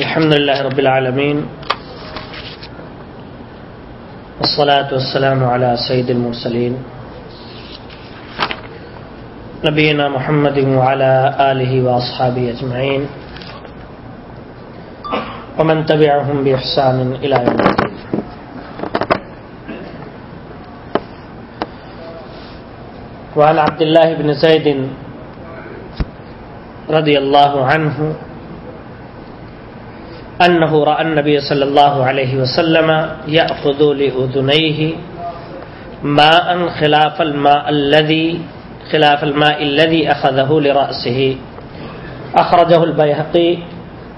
الحمد لله رب العالمين والصلاة والسلام على سيد المرسلين نبينا محمد وعلى آله وأصحابه أجمعين ومن تبعهم بإحسان إلى يوم الدين. وعن عبد الله بن زيد رضي الله عنه أنه رأى النبي صلى الله عليه وسلم يأخذ لأذنيه ماء خلاف الماء الذي خلاف الماء الذي أخذه لرأسه أخرجه البيهقي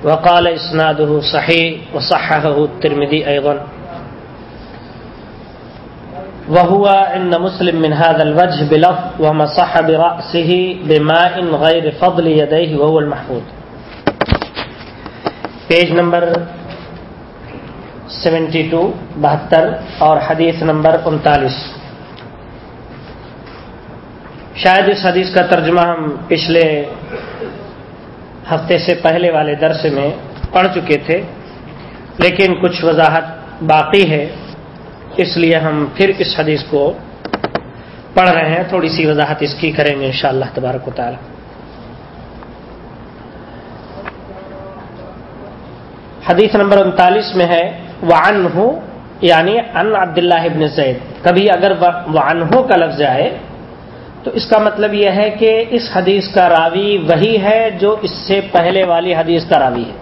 وقال إسناده صحيح وصححه الترمذي أيضا وهو عند مسلم من هذا الوجه بلفظ ومسح برأسه بماء غير فضل يديه وهو المحفوظ. پیج نمبر سیونٹی ٹو، بہتر، اور حدیث نمبر انتالیس۔ شاید اس حدیث کا ترجمہ ہم پچھلے ہفتے سے پہلے والے درس میں پڑھ چکے تھے، لیکن کچھ وضاحت باقی ہے، اس لیے ہم پھر اس حدیث کو پڑھ رہے ہیں۔ تھوڑی سی وضاحت اس کی کریں گے انشاءاللہ تبارک و تعالی۔ حدیث نمبر انتالیس میں ہے وعن یعنی ان عبداللہ ابن زید۔ کبھی اگر وعن ہو کا لفظ آئے، تو اس کا مطلب یہ ہے کہ اس حدیث کا راوی وہی ہے جو اس سے پہلے والی حدیث کا راوی ہے۔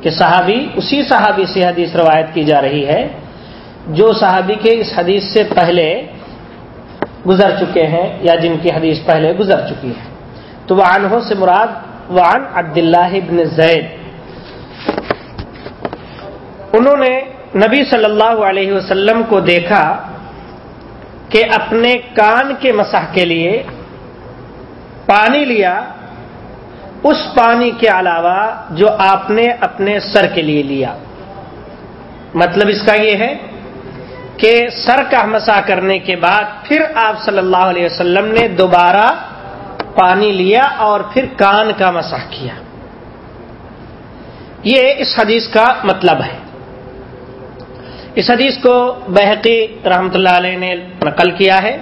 کہ صحابی، اسی صحابی سے حدیث روایت کی جا رہی ہے، جو صحابی کے اس حدیث سے پہلے گزر چکے ہیں یا جن کی حدیث پہلے گزر چکی ہے۔ تو وعن ہو سے مراد وعن عبداللہ ابن زید۔ انہوں نے نبی صلی اللہ علیہ وسلم کو دیکھا کہ اپنے کان کے مسح کے لیے پانی لیا، اس پانی کے علاوہ جو آپ نے اپنے سر کے لیے لیا۔ مطلب اس کا یہ ہے کہ سر کا مسح کرنے کے بعد پھر آپ صلی اللہ علیہ وسلم نے دوبارہ پانی لیا اور پھر کان کا مسح کیا۔ یہ اس حدیث کا مطلب ہے۔ اس حدیث کو بحقی رحمت اللہ علیہ نے نقل کیا ہے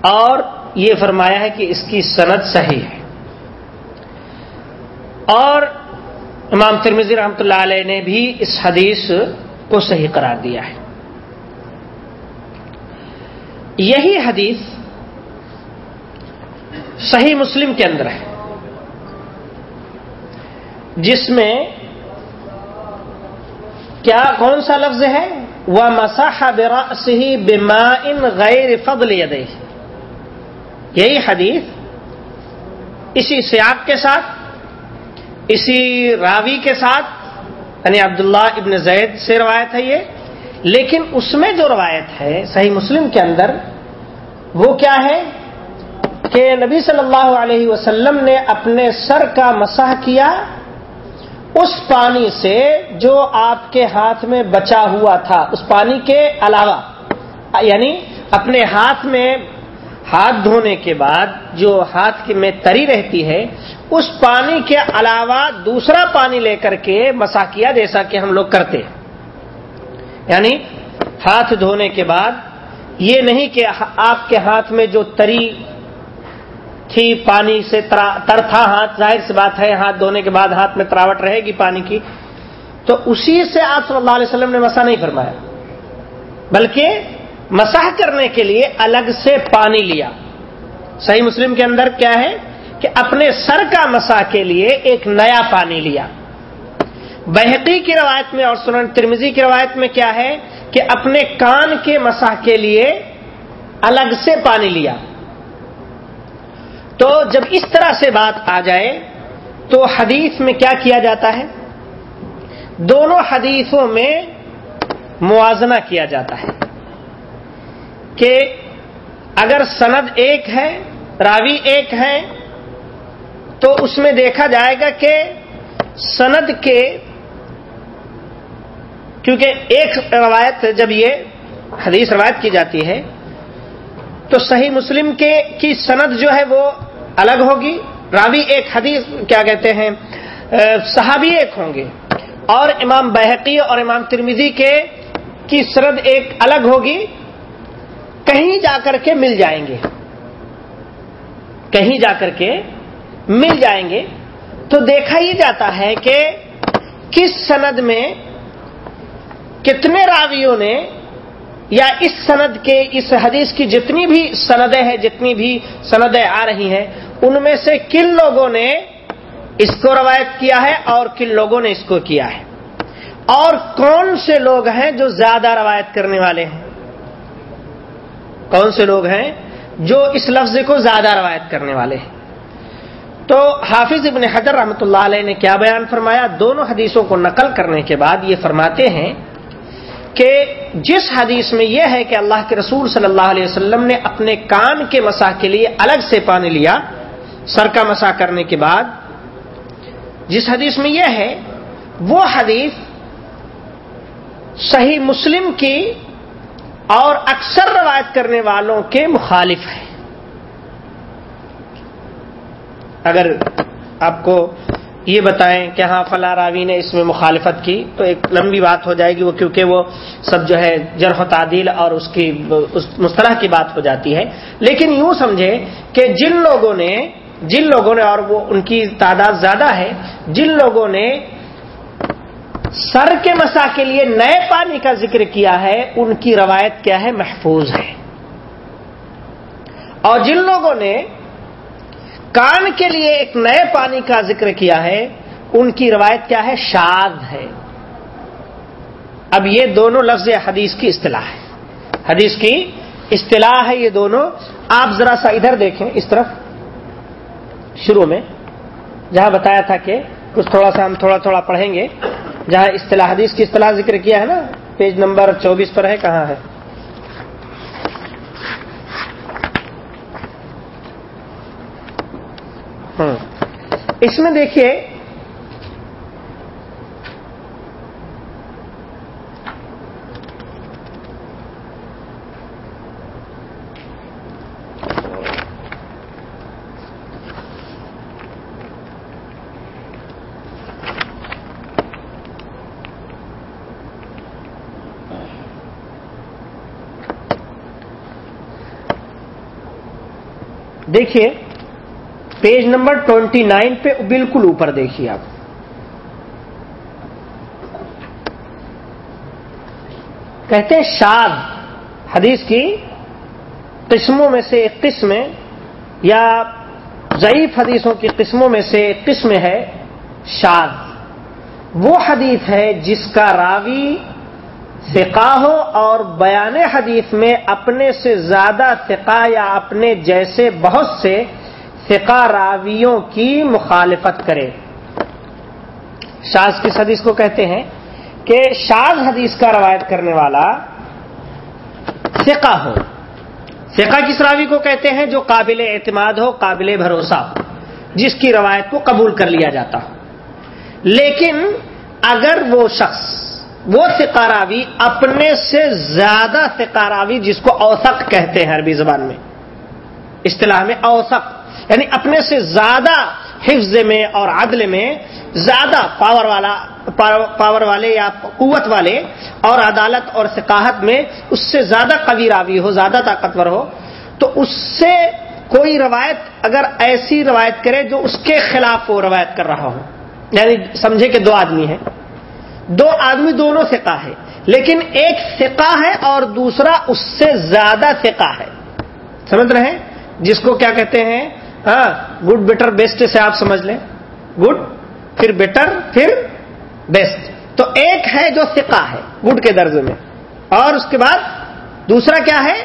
اور یہ فرمایا ہے کہ اس کی سند صحیح ہے۔ اور امام ترمزی رحمت اللہ علیہ نے بھی اس حدیث کو صحیح قرار دیا ہے۔ یہی حدیث صحیح مسلم کے اندر ہے۔ جس میں کیا کون سا لفظ ہے؟ وہ مساح براس ہی ان غیر فضل یدہ یہی حدیث اسی سیاق کے ساتھ، اسی راوی کے ساتھ یعنی عبداللہ ابن زید سے روایت ہے یہ۔ لیکن اس میں جو روایت ہے صحیح مسلم کے اندر، وہ کیا ہے؟ کہ نبی صلی اللہ علیہ وسلم نے اپنے سر کا مسح کیا اس پانی سے جو آپ کے ہاتھ میں بچا ہوا تھا، اس پانی کے علاوہ یعنی اپنے ہاتھ میں ہاتھ دھونے کے بعد جو ہاتھ میں تری رہتی ہے، اس پانی کے علاوہ دوسرا پانی لے کر کے مسا کیا جیسا کہ ہم لوگ کرتے ہیں۔ یعنی ہاتھ دھونے کے بعد یہ نہیں کہ آپ کے ہاتھ میں جو تری تھی، پانی سے تر تھا ہاتھ، ظاہر سی بات ہے، ہاتھ دھونے کے بعد ہاتھ میں تراوٹ رہے گی پانی کی۔ تو اسی سے آپ صلی اللہ علیہ وسلم نے مسا نہیں فرمایا، بلکہ مساح کرنے کے لیے الگ سے پانی لیا۔ صحیح مسلم کے اندر کیا ہے کہ اپنے سر کا مسا کے لیے ایک نیا پانی لیا۔ بحقی کی روایت میں اور سنن ترمزی کی روایت میں کیا ہے کہ اپنے کان کے مساح کے لیے الگ سے پانی لیا۔ تو جب اس طرح سے بات آ جائے تو حدیث میں کیا کیا جاتا ہے؟ دونوں حدیثوں میں موازنہ کیا جاتا ہے کہ اگر سند ایک ہے، راوی ایک ہے، تو اس میں دیکھا جائے گا کہ سند کے کیونکہ ایک روایت جب یہ حدیث روایت کی جاتی ہے تو صحیح مسلم کے کی سند جو ہے وہ الگ ہوگی۔ راوی ایک حدیث کیا کہتے ہیں؟ صحابی ایک ہوں گے۔ اور امام بحقی اور امام ترمیزی کے کی سرد ایک الگ ہوگی۔ کہیں جا کر کے مل جائیں گے۔ کہیں جا کر کے مل جائیں گے۔ تو دیکھا ہی جاتا ہے کہ کس سند میں کتنے راویوں نے یا اس سند کے اس حدیث کی جتنی بھی سندیں ہیں، جتنی بھی سندیں آ رہی ہیں، ان میں سے کن لوگوں نے اس کو روایت کیا ہے اور کن لوگوں نے اس کو کیا ہے؟ اور کون سے لوگ ہیں جو زیادہ روایت کرنے والے ہیں؟ کون سے لوگ ہیں جو اس لفظ کو زیادہ روایت کرنے والے ہیں؟ تو حافظ ابن حجر رحمۃ اللہ علیہ نے کیا بیان فرمایا؟ دونوں حدیثوں کو نقل کرنے کے بعد یہ فرماتے ہیں کہ جس حدیث میں یہ ہے کہ اللہ کے رسول صلی اللہ علیہ وسلم نے اپنے کان کے مسا کے لیے الگ سے پانی لیا، سر کا مسا کرنے کے بعد، جس حدیث میں یہ ہے، وہ حدیث صحیح مسلم کی اور اکثر روایت کرنے والوں کے مخالف ہے۔ اگر آپ کو یہ بتائیں کہ ہاں فلاں راوی نے اس میں مخالفت کی، تو ایک لمبی بات ہو جائے گی وہ، کیونکہ وہ سب جو ہے جرح و تعدیل اور اس کی، اس مصطلح کی بات ہو جاتی ہے۔ لیکن یوں سمجھے کہ جن لوگوں نے، جن لوگوں نے، اور وہ ان کی تعداد زیادہ ہے، جن لوگوں نے سر کے مسا کے لیے نئے پانی کا ذکر کیا ہے، ان کی روایت کیا ہے؟ محفوظ ہے۔ اور جن لوگوں نے کان کے لیے ایک نئے پانی کا ذکر کیا ہے، ان کی روایت کیا ہے؟ شاد ہے۔ اب یہ دونوں لفظ حدیث کی اصطلاح ہے۔ حدیث کی اصطلاح ہے یہ دونوں۔ آپ ذرا سا ادھر دیکھیں اس طرف۔ شروع میں۔ جہاں بتایا تھا کہ کچھ تھوڑا سا ہم تھوڑا تھوڑا پڑھیں گے، جہاں اصطلاح حدیث کی اصطلاح ذکر کیا ہے نا، پیج نمبر چوبیس پر ہے، کہاں ہے؟ ہاں۔ اس میں دیکھیے۔ دیکھیے۔ پیج نمبر ٹوینٹی نائن پہ بالکل اوپر دیکھیے آپ۔ کہتے ہیں شاد حدیث کی قسموں میں سے ایک قسم یا ضعیف حدیثوں کی قسموں میں سے ایک قسم ہے شاد وہ حدیث ہے جس کا راوی فقہ ہو اور بیان حدیث میں اپنے سے زیادہ فقہ یا اپنے جیسے بہت سے فقہ راویوں کی مخالفت کرے۔ شاز کس حدیث کو کہتے ہیں کہ شاز حدیث کا روایت کرنے والا فقہ ہو۔ فقہ کس راوی کو کہتے ہیں جو قابل اعتماد ہو، قابل بھروسہ ہو، جس کی روایت کو قبول کر لیا جاتا ہو۔ لیکن اگر وہ شخص، وہ راوی اپنے سے زیادہ راوی جس کو اوسق کہتے ہیں عربی زبان میں، اصطلاح میں اوسق یعنی اپنے سے زیادہ حفظ میں اور عدل میں زیادہ پاور والا پاور والے یا قوت والے اور عدالت اور ثقاہت میں اس سے زیادہ قوی راوی ہو، زیادہ طاقتور ہو، تو اس سے کوئی روایت اگر ایسی روایت کرے جو اس کے خلاف وہ روایت کر رہا ہو۔ یعنی سمجھے کہ دو آدمی ہیں۔ دو آدمی دونوں فقہ ہے لیکن ایک فقہ ہے اور دوسرا اس سے زیادہ فقہ ہے۔ سمجھ رہے ہیں؟ جس کو کیا کہتے ہیں؟ گڈ بیٹر بیسٹ سے آپ سمجھ لیں۔ گڈ پھر بیٹر پھر بیسٹ تو ایک ہے جو فقہ ہے گڈ کے درجے میں۔ اور اس کے بعد دوسرا کیا ہے؟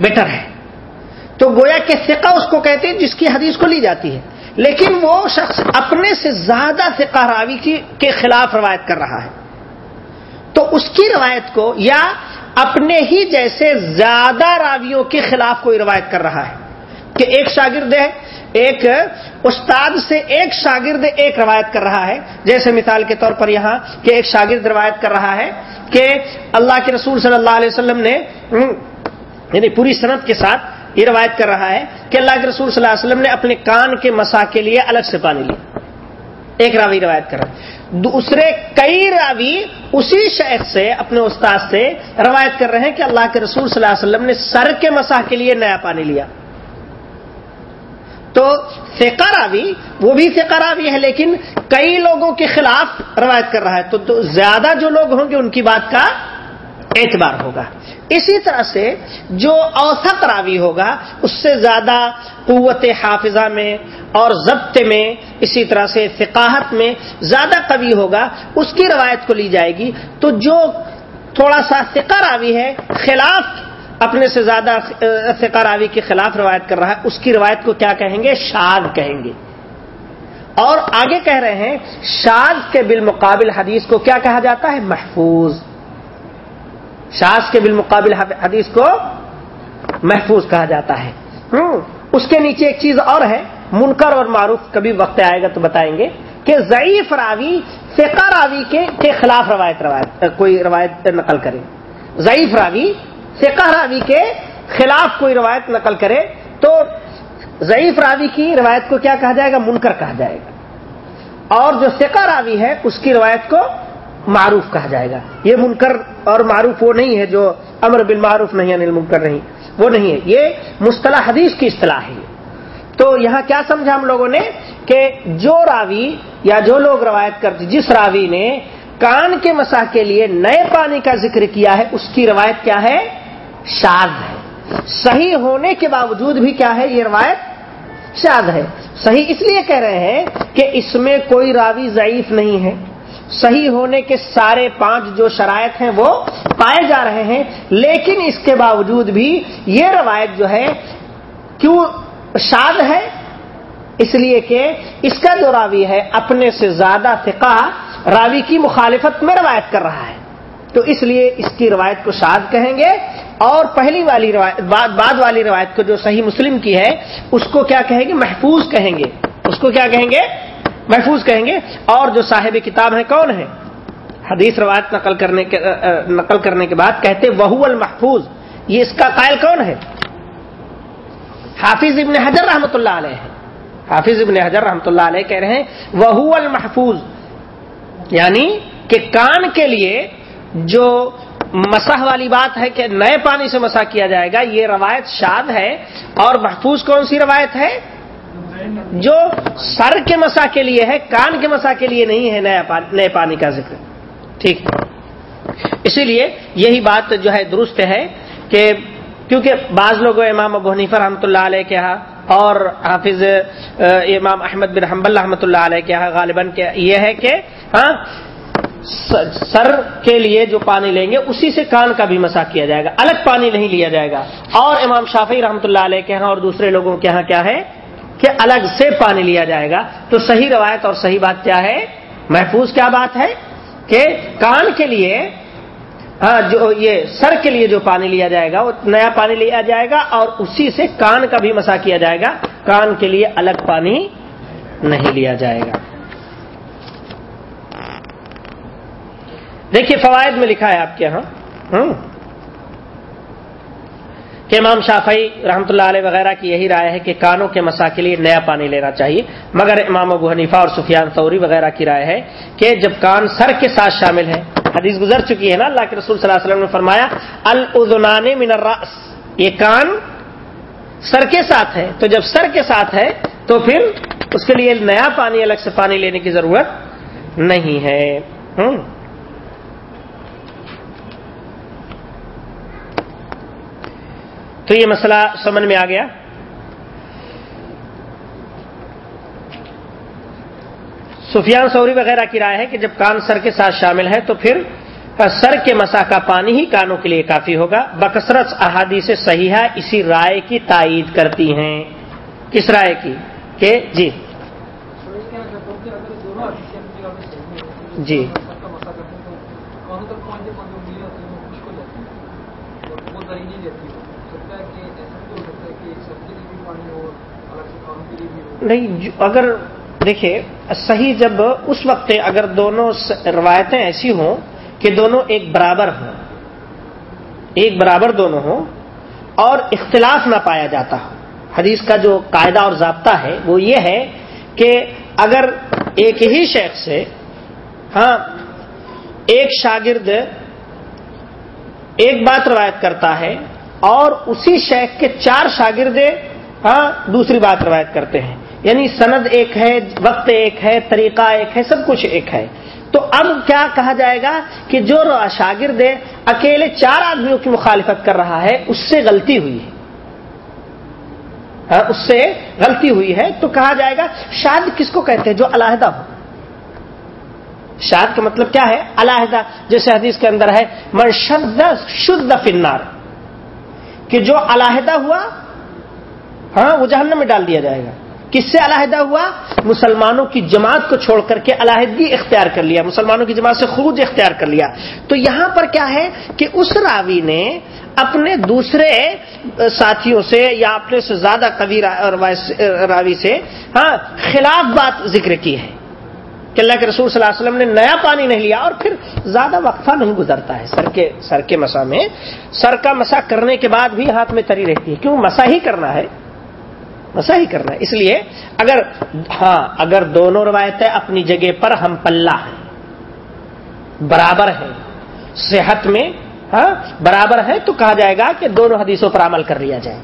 بیٹر ہے۔ تو گویا کہ فقہ اس کو کہتے ہیں جس کی حدیث کو لی جاتی ہے۔ لیکن وہ شخص اپنے سے زیادہ فقہ راوی کی کے خلاف روایت کر رہا ہے۔ تو اس کی روایت کو یا اپنے ہی جیسے زیادہ راویوں کے خلاف کوئی روایت کر رہا ہے۔ کہ ایک شاگرد ہے، ایک استاد سے ایک شاگرد ایک روایت کر رہا ہے۔ جیسے مثال کے طور پر یہاں کہ ایک شاگرد روایت کر رہا ہے کہ اللہ کے رسول صلی اللہ علیہ وسلم نے یعنی پوری صنعت کے ساتھ یہ روایت کر رہا ہے کہ اللہ کے رسول صلی اللہ علیہ وسلم نے اپنے کان کے مسا کے لیے الگ سے پانی لیا۔ ایک راوی روایت کر رہا ہے۔ دوسرے کئی راوی اسی شیخ سے، اپنے استاد سے روایت کر رہے ہیں کہ اللہ کے رسول صلی اللہ علیہ وسلم نے سر کے مساح کے لیے نیا پانی لیا۔ تو فقہ راوی، وہ بھی فقہ راوی ہے، لیکن کئی لوگوں کے خلاف روایت کر رہا ہے۔ تو زیادہ جو لوگ ہوں گے، ان کی بات کا اعتبار ہوگا۔ اسی طرح سے جو اوسط راوی ہوگا، اس سے زیادہ قوت حافظہ میں اور ضبط میں، اسی طرح سے فقاہت میں زیادہ قوی ہوگا، اس کی روایت کو لی جائے گی۔ تو جو تھوڑا سا فقہ راوی ہے، خلاف اپنے سے زیادہ فقہ راوی کے خلاف روایت کر رہا ہے، اس کی روایت کو کیا کہیں گے؟ شاد کہیں گے۔ اور آگے کہہ رہے ہیں شاد کے بالمقابل حدیث کو کیا کہا جاتا ہے؟ محفوظ۔ شاذ کے بالمقابل حدیث کو محفوظ کہا جاتا ہے۔ اس کے نیچے ایک چیز اور ہے، منکر اور معروف کبھی وقت آئے گا تو بتائیں گے کہ ضعیف راوی فقہ راوی کے خلاف روایت روایت، کوئی روایت نقل کرے۔ ضعیف راوی فقہ راوی کے خلاف کوئی روایت نقل کرے تو ضعیف راوی کی روایت کو کیا کہا جائے گا؟ منکر کہا جائے گا۔ اور جو فقہ راوی ہے، اس کی روایت کو معروف کہا جائے گا۔ یہ منکر اور معروف وہ نہیں ہے جو امر بن معروف نہیں انل منکر نہیں، وہ نہیں ہے۔ یہ مصطلح حدیث کی اصطلاح ہے۔ تو یہاں کیا سمجھا ہم لوگوں نے کہ جو راوی یا جو لوگ روایت کرتے جس راوی نے کان کے مسا کے لیے نئے پانی کا ذکر کیا ہے، اس کی روایت کیا ہے؟ شاد ہے۔ صحیح ہونے کے باوجود بھی کیا ہے یہ روایت؟ شاد ہے۔ صحیح اس لیے کہہ رہے ہیں کہ اس میں کوئی راوی ضعیف نہیں ہے۔ صحیح ہونے کے سارے پانچ جو شرائط ہیں وہ پائے جا رہے ہیں۔ لیکن اس کے باوجود بھی یہ روایت جو ہے کیوں شاد ہے؟ اس لیے کہ اس کا جو راوی ہے اپنے سے زیادہ فقہ راوی کی مخالفت میں روایت کر رہا ہے۔ تو اس لیے اس کی روایت کو شاد کہیں گے اور پہلی والی روایت بعد والی روایت کو جو صحیح مسلم کی ہے، اس کو کیا کہیں گے؟ محفوظ کہیں گے۔ اس کو کیا کہیں گے؟ محفوظ کہیں گے۔ اور جو صاحب کتاب ہیں، کون ہیں؟ حدیث روایت نقل کرنے کے نقل کرنے کے بعد کہتے وہو المحفوظ۔ یہ اس کا قائل کون ہے؟ حافظ ابن حجر رحمۃ اللہ علیہ حافظ ابن حجر رحمۃ اللہ علیہ کہہ رہے ہیں، وہو المحفوظ۔ یعنی کہ کان کے لیے جو مسح والی بات ہے کہ نئے پانی سے مسح کیا جائے گا، یہ روایت شاد ہے اور محفوظ کون سی روایت ہے؟ جو سر کے مسا کے لیے ہے، کان کے مسا کے لیے نہیں ہے نئے پانی کا ذکر۔ ٹھیک۔ اسی لیے یہی بات جو ہے درست ہے کہ کیونکہ بعض لوگوں، امام ابو حنیفہ رحمۃ اللہ علیہ کے ہاں اور حافظ امام احمد بن حنبل رحمۃ اللہ علیہ کے ہاں غالباً یہ ہے کہ ہاں سر کے لیے جو پانی لیں گے، اسی سے کان کا بھی مسا کیا جائے گا۔ الگ پانی نہیں لیا جائے گا۔ اور امام شافی رحمۃ اللہ علیہ کے ہاں اور دوسرے لوگوں کے ہاں کیا ہے؟ کہ الگ سے پانی لیا جائے گا۔ تو صحیح روایت اور صحیح بات کیا ہے؟ محفوظ کیا بات ہے؟ کہ کان کے لیے ہاں جو یہ سر کے لیے جو پانی لیا جائے گا، وہ نیا پانی لیا جائے گا اور اسی سے کان کا بھی مسا کیا جائے گا۔ کان کے لیے الگ پانی نہیں لیا جائے گا۔ دیکھیے فوائد میں لکھا ہے آپ کے یہاں۔ کہ امام شافعی رحمۃ اللہ علیہ وغیرہ کی یہی رائے ہے کہ کانوں کے مسا کے لیے نیا پانی لینا چاہیے، مگر امام ابو حنیفہ اور سفیان فوری وغیرہ کی رائے ہے کہ جب کان سر کے ساتھ شامل ہے، حدیث گزر چکی ہے نا، اللہ کے رسول صلی اللہ علیہ وسلم نے فرمایا الدنان من الراس یہ کان سر کے ساتھ ہے، تو جب سر کے ساتھ ہے، تو پھر اس کے لیے نیا پانی، الگ سے پانی لینے کی ضرورت نہیں ہے۔ تو یہ مسئلہ سمجھ میں آ گیا؟ سفیان سوری وغیرہ کی رائے ہے کہ جب کان سر کے ساتھ شامل ہے تو پھر سر کے مسا کا پانی ہی کانوں کے لیے کافی ہوگا۔ بکثرت احادی سے اسی رائے کی تائید کرتی ہیں۔ کس رائے کی؟ کہ جی۔ جی۔ نہیں اگر دیکھیے صحیح جب اس وقت اگر دونوں روایتیں ایسی ہوں کہ دونوں ایک برابر ہوں، ایک برابر دونوں ہوں اور اختلاف نہ پایا جاتا ہو، حدیث کا جو قاعدہ اور ضابطہ ہے، وہ یہ ہے کہ اگر ایک ہی شیخ سے ہاں ایک شاگرد ایک بات روایت کرتا ہے اور اسی شیخ کے چار شاگرد ہاں دوسری بات روایت کرتے ہیں۔ یعنی سند ایک ہے وقت ایک ہے طریقہ ایک ہے سب کچھ ایک ہے۔ تو اب کیا کہا جائے گا کہ جو شاگرد اکیلے چار آدمیوں کی مخالفت کر رہا ہے اس سے غلطی ہوئی ہے۔ ہاں، اس سے غلطی ہوئی ہے۔ تو کہا جائے گا شاد کس کو کہتے ہیں؟ جو علیحدہ ہو۔ شاد کا مطلب کیا ہے؟ علیحدہ جیسے حدیث کے اندر ہے من شد شد فنار کہ جو علیحدہ ہوا ہاں وہ جہنم میں ڈال دیا جائے گا۔ کس سے علیحدہ ہوا؟ مسلمانوں کی جماعت کو چھوڑ کر کے علیحدگی اختیار کر لیا، مسلمانوں کی جماعت سے خروج اختیار کر لیا۔ تو یہاں پر کیا ہے کہ اس راوی نے اپنے دوسرے ساتھیوں سے یا اپنے سے زیادہ کبھی راوی سے ہاں خلاف بات ذکر کی ہے کہ اللہ کے رسول صلی اللہ علیہ وسلم نے نیا پانی نہیں لیا اور پھر زیادہ وقفہ نہیں گزرتا ہے۔ سر کے سر کے مسا میں، سر کا مسا کرنے کے بعد بھی ہاتھ میں تری رہتی ہے۔ کیوں؟ مسا ہی کرنا ہے۔ مسا ہی کرنا ہے۔ اس لیے اگر ہاں اگر دونوں روایتیں اپنی جگہ پر ہم پلہ ہیں، برابر ہیں، صحت میں ہاں برابر ہے تو کہا جائے گا کہ دونوں حدیثوں پر عمل کر لیا جائے۔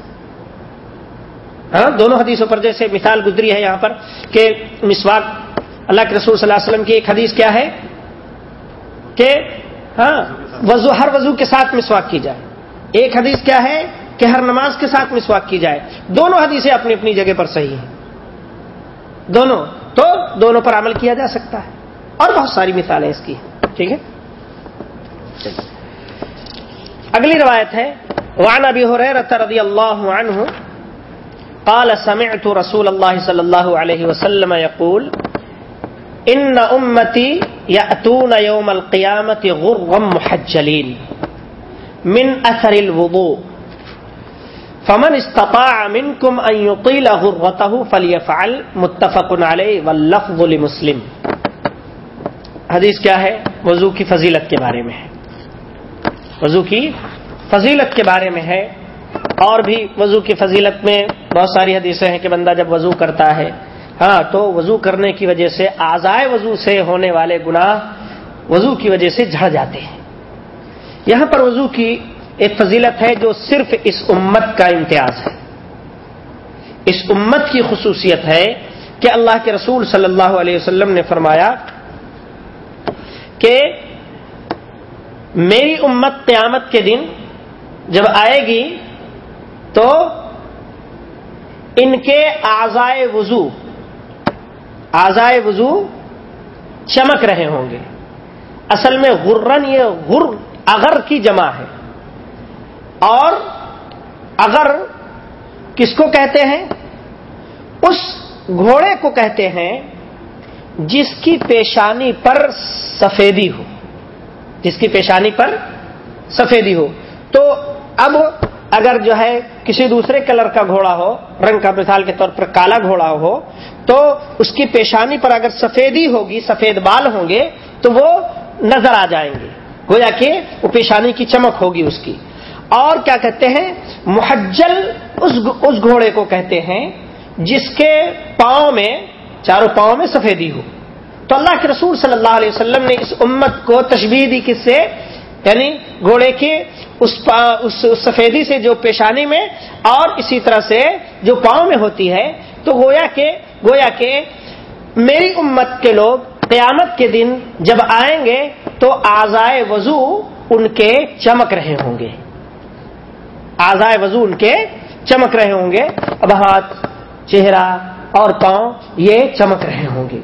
ہاں دونوں حدیثوں پر جیسے مثال گزری ہے یہاں پر کہ مسواک، اللہ کے رسول صلی اللہ علیہ وسلم کی ایک حدیث کیا ہے؟ کہ ہاں وضو، ہر وضو کے ساتھ مسواک کی جائے۔ ایک حدیث کیا ہے؟ کہ ہر نماز کے ساتھ مسواک کی جائے۔ دونوں حدیثیں اپنی اپنی جگہ پر صحیح ہیں۔ دونوں، تو دونوں پر عمل کیا جا سکتا ہے۔ اور بہت ساری مثالیں اس کی ٹھیک ہے؟ اگلی روایت ہے، وعن ابی حریرہ رضی اللہ عنہ قال، سمعت رسول اللہ صلی اللہ علیہ وسلم يقول ان امتی یاتون یوم القیامت غرغم محجلین من اثر الوضوء. فمن استطاع منكم ان يطيل غرته فليفعل متفق عليه واللفظ لمسلم۔ حدیث کیا ہے؟ وضو کی فضیلت کے بارے میں ہے۔ وضو کی فضیلت کے بارے میں ہے۔ اور بھی وضو کی فضیلت میں بہت ساری حدیثیں ہیں کہ بندہ جب وضو کرتا ہے ہاں تو وضو کرنے کی وجہ سے آزائے وضو سے ہونے والے گناہ وضو کی وجہ سے جھڑ جاتے ہیں۔ یہاں پر وضو کی ایک فضیلت ہے جو صرف اس امت کا امتیاز ہے۔ اس امت کی خصوصیت ہے کہ اللہ کے رسول صلی اللہ علیہ وسلم نے فرمایا کہ میری امت قیامت کے دن جب آئے گی تو ان کے آزائے وضو آزائے وضو چمک رہے ہوں گے۔ اصل میں غرن یہ غر اگر کی جمع ہے۔ اور اگر کس کو کہتے ہیں؟ اس گھوڑے کو کہتے ہیں جس کی پیشانی پر سفیدی ہو۔ جس کی پیشانی پر سفیدی ہو۔ تو اب اگر جو ہے کسی دوسرے کلر کا گھوڑا ہو، رنگ کا مثال کے طور پر کالا گھوڑا ہو، تو اس کی پیشانی پر اگر سفیدی ہوگی، سفید بال ہوں گے، تو وہ نظر آ جائیں گے۔ گویا کہ وہ پیشانی کی چمک ہوگی اس کی۔ اور کیا کہتے ہیں؟ محجل اس اس گھوڑے کو کہتے ہیں جس کے پاؤں میں چاروں پاؤں میں سفیدی ہو۔ تو اللہ کے رسول صلی اللہ علیہ وسلم نے اس امت کو تشبیح دی کس سے؟ یعنی گھوڑے کی اس, اس سفیدی سے جو پیشانی میں اور اسی طرح سے جو پاؤں میں ہوتی ہے۔ تو گویا کہ گویا کہ میری امت کے لوگ قیامت کے دن جب آئیں گے تو آزائے وضو ان کے چمک رہے ہوں گے۔ آزائے وضو ان کے چمک رہے ہوں گے۔ اب ہاتھ، چہرہ اور پاؤں یہ چمک رہے ہوں گے۔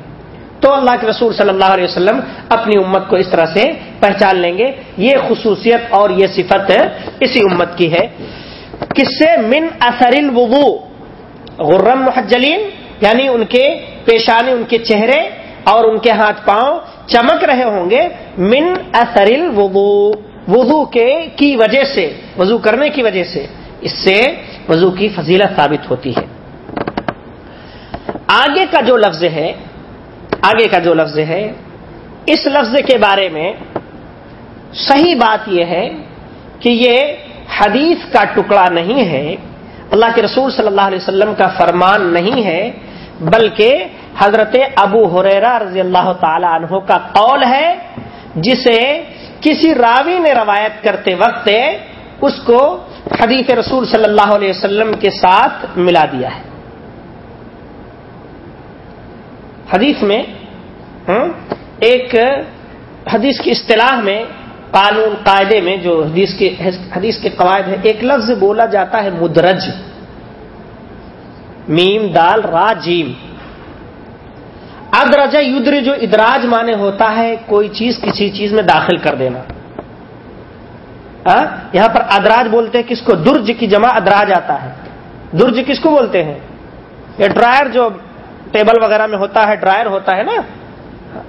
تو اللہ کے رسول صلی اللہ علیہ وسلم اپنی امت کو اس طرح سے پہچان لیں گے۔ یہ خصوصیت اور یہ صفت اسی امت کی ہے۔ کس سے؟ من اثر الوضو۔ غرم محجلین یعنی ان کے پیشانی، ان کے چہرے اور ان کے ہاتھ پاؤں چمک رہے ہوں گے۔ من اثر الوضو۔ وضو کے کی وجہ سے، وضو کرنے کی وجہ سے، اس سے وضو کی فضیلت ثابت ہوتی ہے۔ آگے کا جو لفظ ہے، آگے کا جو لفظ ہے، اس لفظ کے بارے میں صحیح بات یہ ہے کہ یہ حدیث کا ٹکڑا نہیں ہے، اللہ کے رسول صلی اللہ علیہ وسلم کا فرمان نہیں ہے، بلکہ حضرت ابو حریرا رضی اللہ تعالی عنہ کا قول ہے، جسے کسی راوی نے روایت کرتے وقت اس کو حدیث رسول صلی اللہ علیہ وسلم کے ساتھ ملا دیا ہے۔ حدیث میں ہاں، ایک حدیث کی اصطلاح میں، قانون قاعدے میں جو حدیث کے حدیث کے قواعد ہے ایک لفظ بولا جاتا ہے مدرج۔ میم، دال، را، جیم۔ ادرج یدر جو ادراج مانے ہوتا ہے، کوئی چیز کسی چیز میں داخل کر دینا۔ یہاں پر ادراج بولتے ہیں، کس کو درج کی جمع ادراج آتا ہے۔ درج کس کو بولتے ہیں؟ یہ ڈرائر جو ٹیبل وغیرہ میں ہوتا ہے، ڈرائر ہوتا ہے نا،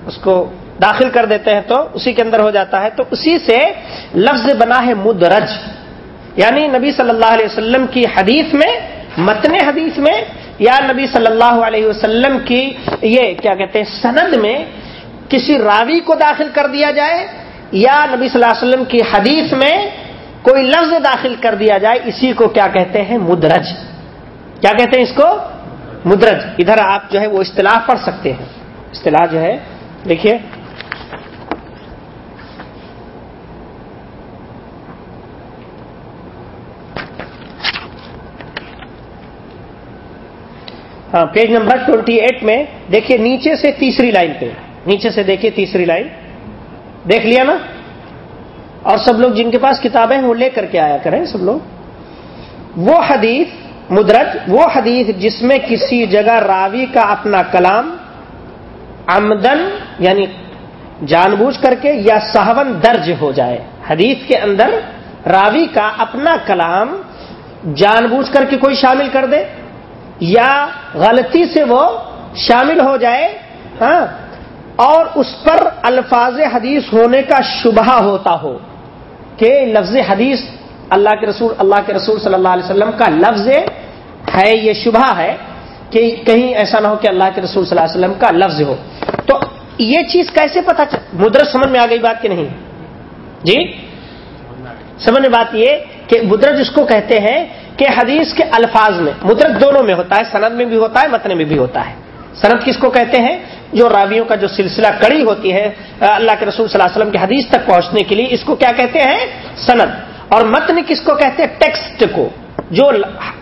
اس کو داخل کر دیتے ہیں تو اسی کے اندر ہو جاتا ہے۔ تو اسی سے لفظ بنا ہے مدرج۔ یعنی نبی صلی اللہ علیہ وسلم کی حدیث میں، متن حدیث میں یا نبی صلی اللہ علیہ وسلم کی یہ کیا کہتے ہیں سند میں کسی راوی کو داخل کر دیا جائے یا نبی صلی اللہ علیہ وسلم کی حدیث میں کوئی لفظ داخل کر دیا جائے، اسی کو کیا کہتے ہیں؟ مدرج۔ کیا کہتے ہیں اس کو؟ مدرج۔ ادھر آپ جو ہے وہ اصطلاح پڑھ سکتے ہیں۔ اصطلاح جو ہے، دیکھیے۔ ہاں، پیج نمبر ٹوینٹی ایٹ میں دیکھیے نیچے سے تیسری لائن پہ، نیچے سے دیکھیے تیسری لائن۔ دیکھ لیا نا؟ اور سب لوگ جن کے پاس کتابیں ہیں، وہ لے کر کے آیا کریں سب لوگ۔ وہ حدیث مدرج، وہ حدیث جس میں کسی جگہ راوی کا اپنا کلام آمدن یعنی جان بوجھ کر کے یا سہون درج ہو جائے۔ حدیث کے اندر راوی کا اپنا کلام جان بوجھ کر کے کوئی شامل کر دے۔ یا غلطی سے وہ شامل ہو جائے ہاں اور اس پر الفاظ حدیث ہونے کا شبہ ہوتا ہو کہ لفظ حدیث اللہ کے رسول، اللہ کے رسول صلی اللہ علیہ وسلم کا لفظ ہے، یہ شبہ ہے کہ کہیں ایسا نہ ہو کہ اللہ کے رسول صلی اللہ علیہ وسلم کا لفظ ہو۔ تو یہ چیز کیسے پتا چل مدرج سمجھ میں آ گئی بات کہ نہیں؟ جی؟ سمجھ میں بات یہ کہ مدرج اس کو کہتے ہیں کہ حدیث کے الفاظ میں، مدرک دونوں میں ہوتا ہے، سند میں بھی ہوتا ہے، متن میں بھی ہوتا ہے۔ سند کس کو کہتے ہیں؟ جو راویوں کا جو سلسلہ کڑی ہوتی ہے، اللہ کے رسول صلی اللہ علیہ وسلم کی حدیث تک پہنچنے کے لیے اس کو کیا کہتے ہیں؟ سند۔ اور متن کس کو کہتے ہیں؟ ٹیکسٹ کو۔ جو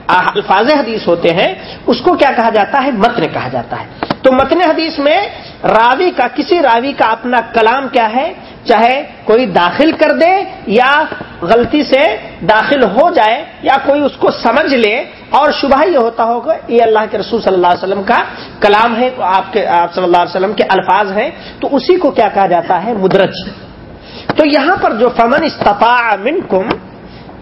الفاظ حدیث ہوتے ہیں، اس کو کیا کہا جاتا ہے؟ متن کہا جاتا ہے۔ تو متن حدیث میں راوی کا، کسی راوی کا اپنا کلام کیا ہے؟ چاہے کوئی داخل کر دے یا غلطی سے داخل ہو جائے یا کوئی اس کو سمجھ لے اور شبہ یہ ہوتا ہوگا، یہ اللہ کے رسول صلی اللہ علیہ وسلم کا کلام ہے، آپ کے، آپ صلی اللہ علیہ وسلم کے الفاظ ہیں۔ تو اسی کو کیا کہا جاتا ہے؟ مدرج۔ تو یہاں پر جو فمن استطاع منکم،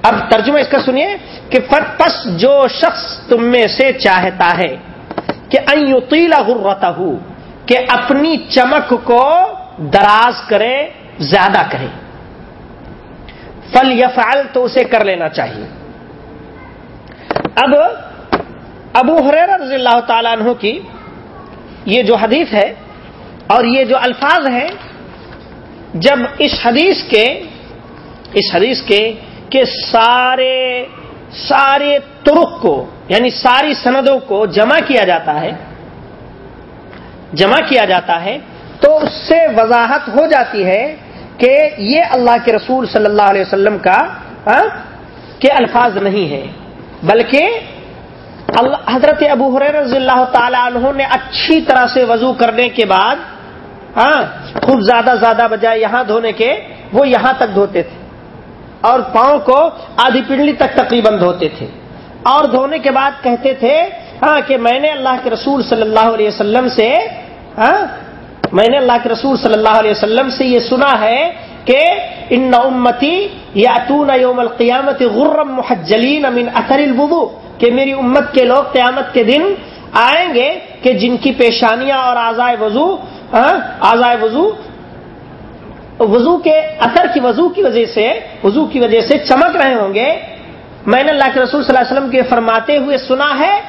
اب ترجمہ اس کا سنیے کہ پس جو شخص تم میں سے چاہتا ہے کہ ایلا غرتا کہ اپنی چمک کو دراز کرے، زیادہ کرے۔ فل یفعل تو اسے کر لینا چاہیے۔ اب ابو حریر رضی اللہ تعالیٰ عنہ کی یہ جو حدیث ہے اور یہ جو الفاظ ہیں، جب اس حدیث کے، اس حدیث کے کہ سارے سارے ترک کو یعنی ساری سندوں کو جمع کیا جاتا ہے، جمع کیا جاتا ہے، تو اس سے وضاحت ہو جاتی ہے کہ یہ اللہ کے رسول صلی اللہ علیہ وسلم کا ہاں، کے الفاظ نہیں ہے، بلکہ اللہ، حضرت ابو رضی اللہ تعالی عنہ نے اچھی طرح سے وضو کرنے کے بعد ہاں خوب زیادہ زیادہ بجائے یہاں دھونے کے، وہ یہاں تک دھوتے تھے۔ اور پاؤں کو آدھی پنڈلی تک تقریباً دھوتے تھے۔ اور دھونے کے بعد کہتے تھے ہاں کہ میں نے اللہ کے رسول صلی اللہ علیہ وسلم سے ہاں میں نے اللہ کے رسول صلی اللہ علیہ وسلم سے یہ سنا ہے کہ ان امتی یا یوم القیامت غرم محجلین امین اثر البو کہ میری امت کے لوگ قیامت کے دن آئیں گے کہ جن کی پیشانیاں اور آزائے وضو ہاں، آزائے وضو وضو کے اثر کی وضو کی وجہ سے، وضو کی وجہ سے چمک رہے ہوں گے۔ میں نے اللہ کے رسول صلی اللہ علیہ وسلم کے فرماتے ہوئے سنا ہے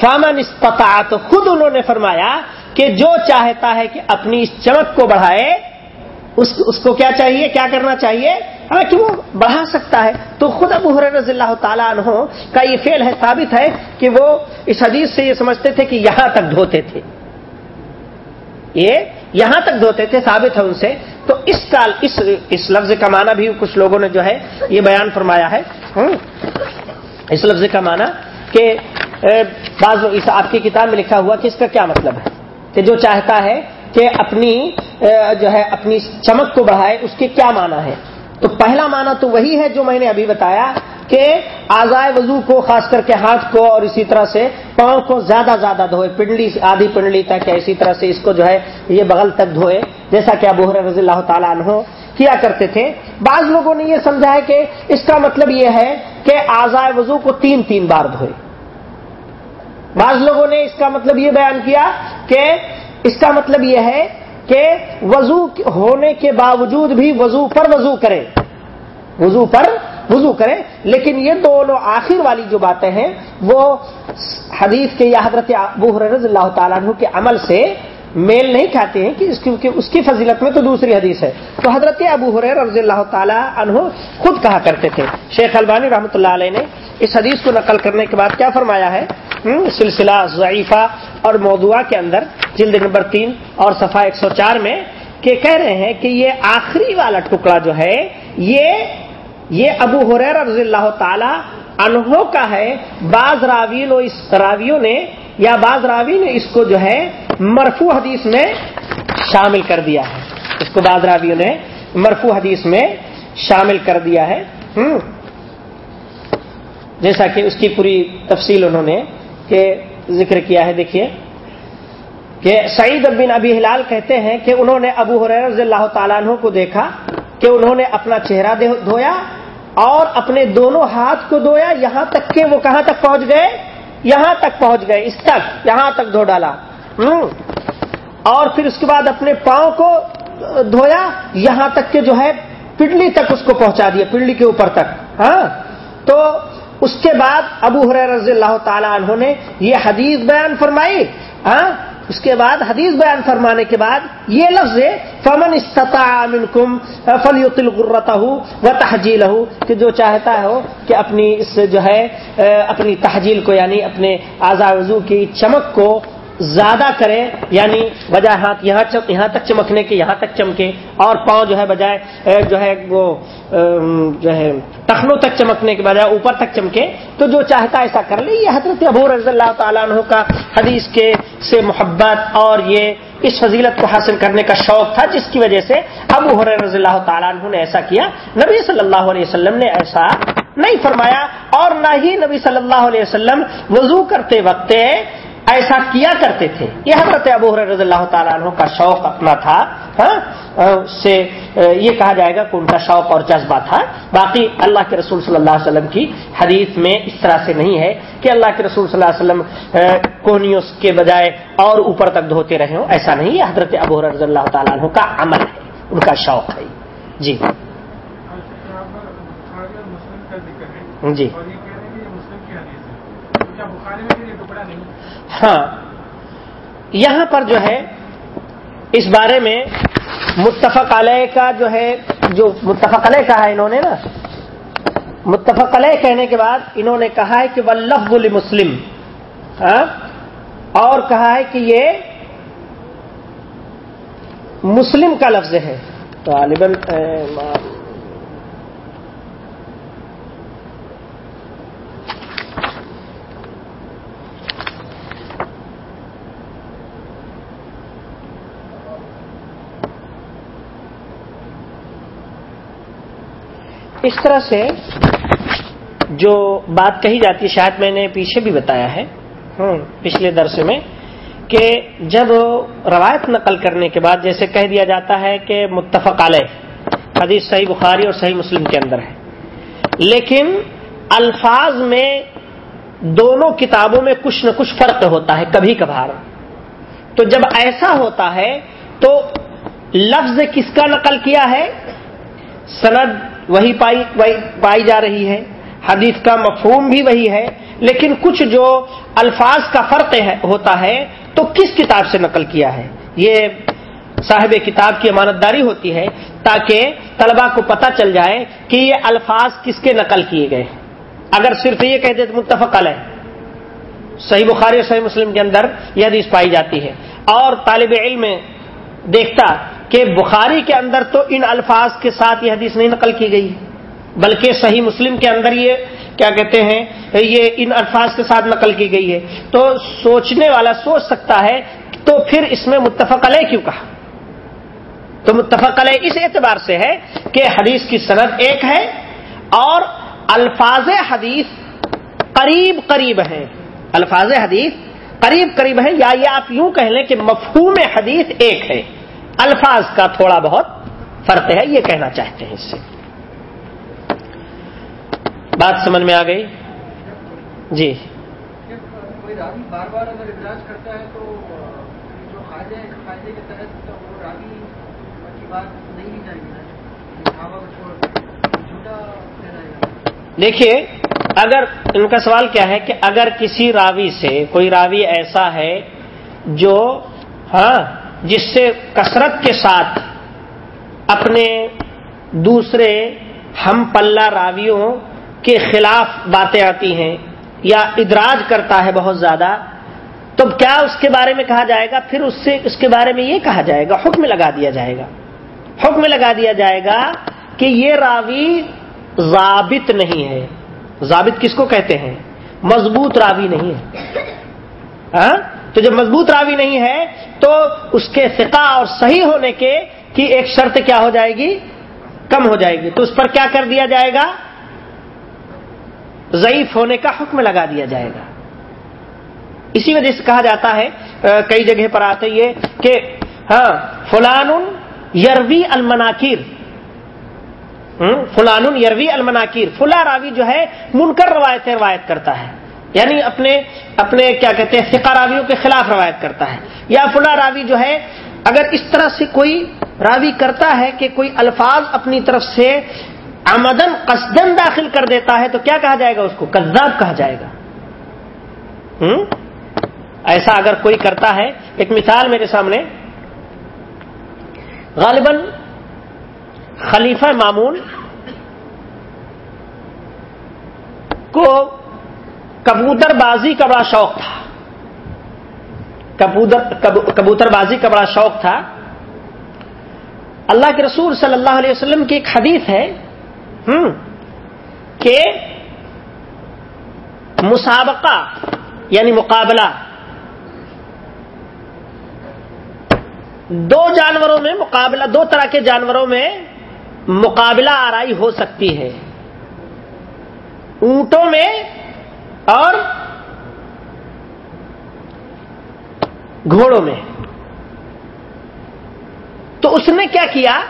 فامن اسپتات خود انہوں نے فرمایا کہ جو چاہتا ہے کہ اپنی اس چمک کو بڑھائے، اس اس کو کیا چاہیے، کیا کرنا چاہیے؟ ہاں کہ وہ بڑھا سکتا ہے؟ تو خود ابو حر رضی اللہ تعالیٰ عنہ کا یہ فیل ہے، ثابت ہے کہ وہ اس حدیث سے یہ سمجھتے تھے کہ یہاں تک دھوتے تھے۔ یہ یہاں تک دھوتے تھے، ثابت ہے ان سے۔ تو اس کا اس اس لفظ کا معنی بھی کچھ لوگوں نے جو ہے یہ بیان فرمایا ہے۔ اس لفظ کا معنی کہ بعض آپ کی کتاب میں لکھا ہوا کہ اس کا کیا مطلب ہے؟ کہ جو چاہتا ہے کہ اپنی جو ہے اپنی چمک کو بڑھائے، اس کے کیا معنی ہے؟ تو پہلا معنی تو وہی ہے جو میں نے ابھی بتایا کہ آزائے وضو کو، خاص کر کے ہاتھ کو اور اسی طرح سے پاؤں کو زیادہ زیادہ دھوئے، پنڈلی، آدھی پنڈلی تک یا اسی طرح سے اس کو جو ہے یہ بغل تک دھوئے، جیسا کہ ابو رضی اللہ تعالیٰ عنہ کیا کرتے تھے۔ بعض لوگوں نے یہ سمجھا ہے کہ اس کا مطلب یہ ہے کہ آزائے وضو کو تین تین بار دھوئے۔ بعض لوگوں نے اس کا مطلب یہ بیان کیا کہ اس کا مطلب یہ ہے کہ وضو ہونے کے باوجود بھی وضو پر وضو کرے وضو پر وضو کرے لیکن یہ دونوں آخر والی جو باتیں ہیں، وہ حدیث کے یا حضرت ابو رضی اللہ تعالیٰ عنہ کے عمل سے میل نہیں کھاتے ہیں کہ کیونکہ اس کی فضیلت میں تو دوسری حدیث ہے۔ تو حضرت ابو حریر رضی اللہ تعالیٰ عنہ خود کہا کرتے تھے۔ شیخ البانی رحمۃ اللہ علیہ نے اس حدیث کو نقل کرنے کے بعد کیا فرمایا ہے؟ سلسلہ ضعیفہ اور موضوع کے اندر جلد نمبر تین اور صفحہ ایک سو چار میں کہ کہہ رہے ہیں کہ یہ آخری والا ٹکڑا جو ہے، یہ یہ ابو حریر رضی اللہ تعالی انہوں کا ہے، بعض راویل اس راویوں نے یا بعض راوی نے اس کو جو ہے مرفو حدیث میں شامل کر دیا ہے۔ اس کو بعض راویوں نے مرفو حدیث میں شامل کر دیا ہے۔ جیسا کہ اس کی پوری تفصیل انہوں نے کہ ذکر کیا ہے، دیکھیے۔ کہ سعید بن ابی ہلال کہتے ہیں کہ انہوں نے ابو حریر رضی اللہ تعالیٰ عنہ کو دیکھا۔ کہ انہوں نے اپنا چہرہ دھویا اور اپنے دونوں ہاتھ کو دھویا، یہاں تک کہ وہ کہاں تک پہنچ گئے؟ یہاں تک پہنچ گئے، اس تک، یہاں تک دھو ڈالا۔ اور پھر اس کے بعد اپنے پاؤں کو دھویا، یہاں تک کہ جو ہے، پڈلی تک اس کو پہنچا دیا، پڈلی کے اوپر تک۔ ہاں۔ تو اس کے بعد ابو حریر رضی اللہ تعالی عنہ نے یہ حدیث بیان فرمائی۔ ہاں۔ اس کے بعد حدیث بیان فرمانے کے بعد یہ لفظ ہے، فمن استطاع منکم فلیطل غرتہ و تحجیل کہ جو چاہتا ہو کہ اپنی اس جو ہے، اپنی تحجیل کو یعنی اپنے آزا وضو کی چمک کو زیادہ کرے یعنی بجائے ہاتھ یہاں یہاں تک چمکنے کے، یہاں تک چمکے، اور پاؤں جو ہے بجائے جو ہے وہ جو ہے ٹخنوں تک چمکنے کے بجائے اوپر تک چمکے، تو جو چاہتا ایسا کر لے۔ یہ حضرت ابو رضی اللہ تعالیٰ عنہ کا حدیث کے سے محبت اور یہ اس فضیلت کو حاصل کرنے کا شوق تھا، جس کی وجہ سے ابو حر رضی اللہ تعالیٰ عنہ نے ایسا کیا۔ نبی صلی اللہ علیہ وسلم نے ایسا نہیں فرمایا، اور نہ ہی نبی صلی اللہ علیہ وسلم وضو کرتے وقت ایسا کیا کرتے تھے؟ یہ حضرت ابو رضی اللہ تعالیٰ عنہ کا شوق اپنا تھا ہاں؟ سے یہ کہا جائے گا کہ ان کا شوق اور جذبہ تھا۔ باقی اللہ کے رسول صلی اللہ علیہ وسلم کی حدیث میں اس طرح سے نہیں ہے کہ اللہ کے رسول صلی اللہ علیہ وسلم کوہنیوں کے بجائے اور اوپر تک دھوتے رہے ہوں ایسا نہیں ہے۔ حضرت ابو رضی اللہ تعالیٰ عنہ کا عمل ہے ان کا شوق ہے۔ جی۔ جی۔ ہاں یہاں پر جو ہے، اس بارے میں متفق علیہ کا جو ہے، جو متفق علیہ کہا ہے انہوں نے نا، متفق علیہ کہنے کے بعد انہوں نے کہا ہے کہ وہ لفظ المسلم ہاں اور کہا ہے کہ یہ مسلم کا لفظ ہے۔ طالباً اس طرح سے جو بات کہی جاتی ہے، شاید میں نے پیچھے بھی بتایا ہے پچھلے درس میں، کہ جب روایت نقل کرنے کے بعد جیسے کہہ دیا جاتا ہے کہ متفق علیہ، حدیث صحیح بخاری اور صحیح مسلم کے اندر ہے۔ لیکن الفاظ میں دونوں کتابوں میں کچھ نہ کچھ فرق ہوتا ہے، کبھی کبھار۔ تو جب ایسا ہوتا ہے، تو لفظ کس کا نقل کیا ہے؟ سند وہی پائی پائی جا رہی ہے۔ حدیث کا مفہوم بھی وہی ہے، لیکن کچھ جو الفاظ کا فرق ہوتا ہے، تو کس کتاب سے نقل کیا ہے؟ یہ صاحب کتاب کی امانت داری ہوتی ہے تاکہ طلبا کو پتہ چل جائے کہ یہ الفاظ کس کے نقل کیے گئے۔ اگر صرف یہ کہہ دے تو متفق علیہ صحیح بخاری اور صحیح مسلم کے اندر یہ حدیث پائی جاتی ہے۔ اور طالب علم دیکھتا کہ بخاری کے اندر تو ان الفاظ کے ساتھ یہ حدیث نہیں نقل کی گئی بلکہ صحیح مسلم کے اندر یہ کیا کہتے ہیں، یہ ان الفاظ کے ساتھ نقل کی گئی ہے۔ تو سوچنے والا سوچ سکتا ہے، تو پھر اس میں متفق علیہ کیوں کہا؟ تو متفق علیہ اس اعتبار سے ہے کہ حدیث کی صنعت ایک ہے اور الفاظ حدیث قریب قریب ہیں۔ الفاظ حدیث قریب قریب ہیں، یا یہ آپ یوں کہہ لیں کہ مفہوم حدیث ایک ہے۔ الفاظ کا تھوڑا بہت فرق ہے یہ کہنا چاہتے ہیں اس سے۔ بات سمجھ میں آ گئی؟ جی۔ کوئی راوی بار بار اگر اندراج کرتا ہے تو جو فائدے فائدے کے تحت وہ راوی کی بات نہیں لی جائے گی جھوٹا دیکھیے اگر ان کا سوال کیا ہے کہ اگر کسی راوی سے کوئی راوی ایسا ہے جو ہاں جس سے کثرت کے ساتھ اپنے دوسرے ہم پلہ راویوں کے خلاف باتیں آتی ہیں یا ادراج کرتا ہے بہت زیادہ، تو کیا اس کے بارے میں کہا جائے گا؟ پھر اس سے اس کے بارے میں یہ کہا جائے گا، حکم لگا دیا جائے گا۔ حکم لگا دیا جائے گا کہ یہ راوی ضابط نہیں ہے۔ ضابط کس کو کہتے ہیں؟ مضبوط راوی نہیں ہے۔ ہاں؟ تو جب مضبوط راوی نہیں ہے تو اس کے فقہ اور صحیح ہونے کے کی ایک شرط کیا ہو جائے گی؟ کم ہو جائے گی۔ تو اس پر کیا کر دیا جائے گا؟ ضعیف ہونے کا حکم لگا دیا جائے گا۔ اسی وجہ سے کہا جاتا ہے کئی جگہ پر آتے یہ کہ ہاں فلان یروی المناکیر۔ فلان یروی المناکیر۔ فلا راوی جو ہے، منکر روایت روایت کرتا ہے۔ یعنی اپنے اپنے کیا کہتے ہیں، فقہ راویوں کے خلاف روایت کرتا ہے۔ یا فلا راوی جو ہے، اگر اس طرح سے کوئی راوی کرتا ہے کہ کوئی الفاظ اپنی طرف سے آمدن قصدن داخل کر دیتا ہے، تو کیا کہا جائے گا اس کو؟ کذاب کہا جائے گا۔ ایسا اگر کوئی کرتا ہے، ایک مثال میرے سامنے۔ غالباً خلیفہ معمون کو کبوتر بازی کا بڑا شوق تھا۔ کبوتر کبوتر بازی کا بڑا شوق تھا۔ اللہ کے رسول صلی اللہ علیہ وسلم کی ایک حدیث ہے کہ مسابقہ یعنی مقابلہ، دو جانوروں میں مقابلہ، دو طرح کے جانوروں میں مقابلہ آرائی ہو سکتی ہے۔ اونٹوں میں اور گھوڑوں میں۔ تو اس نے کیا کیا؟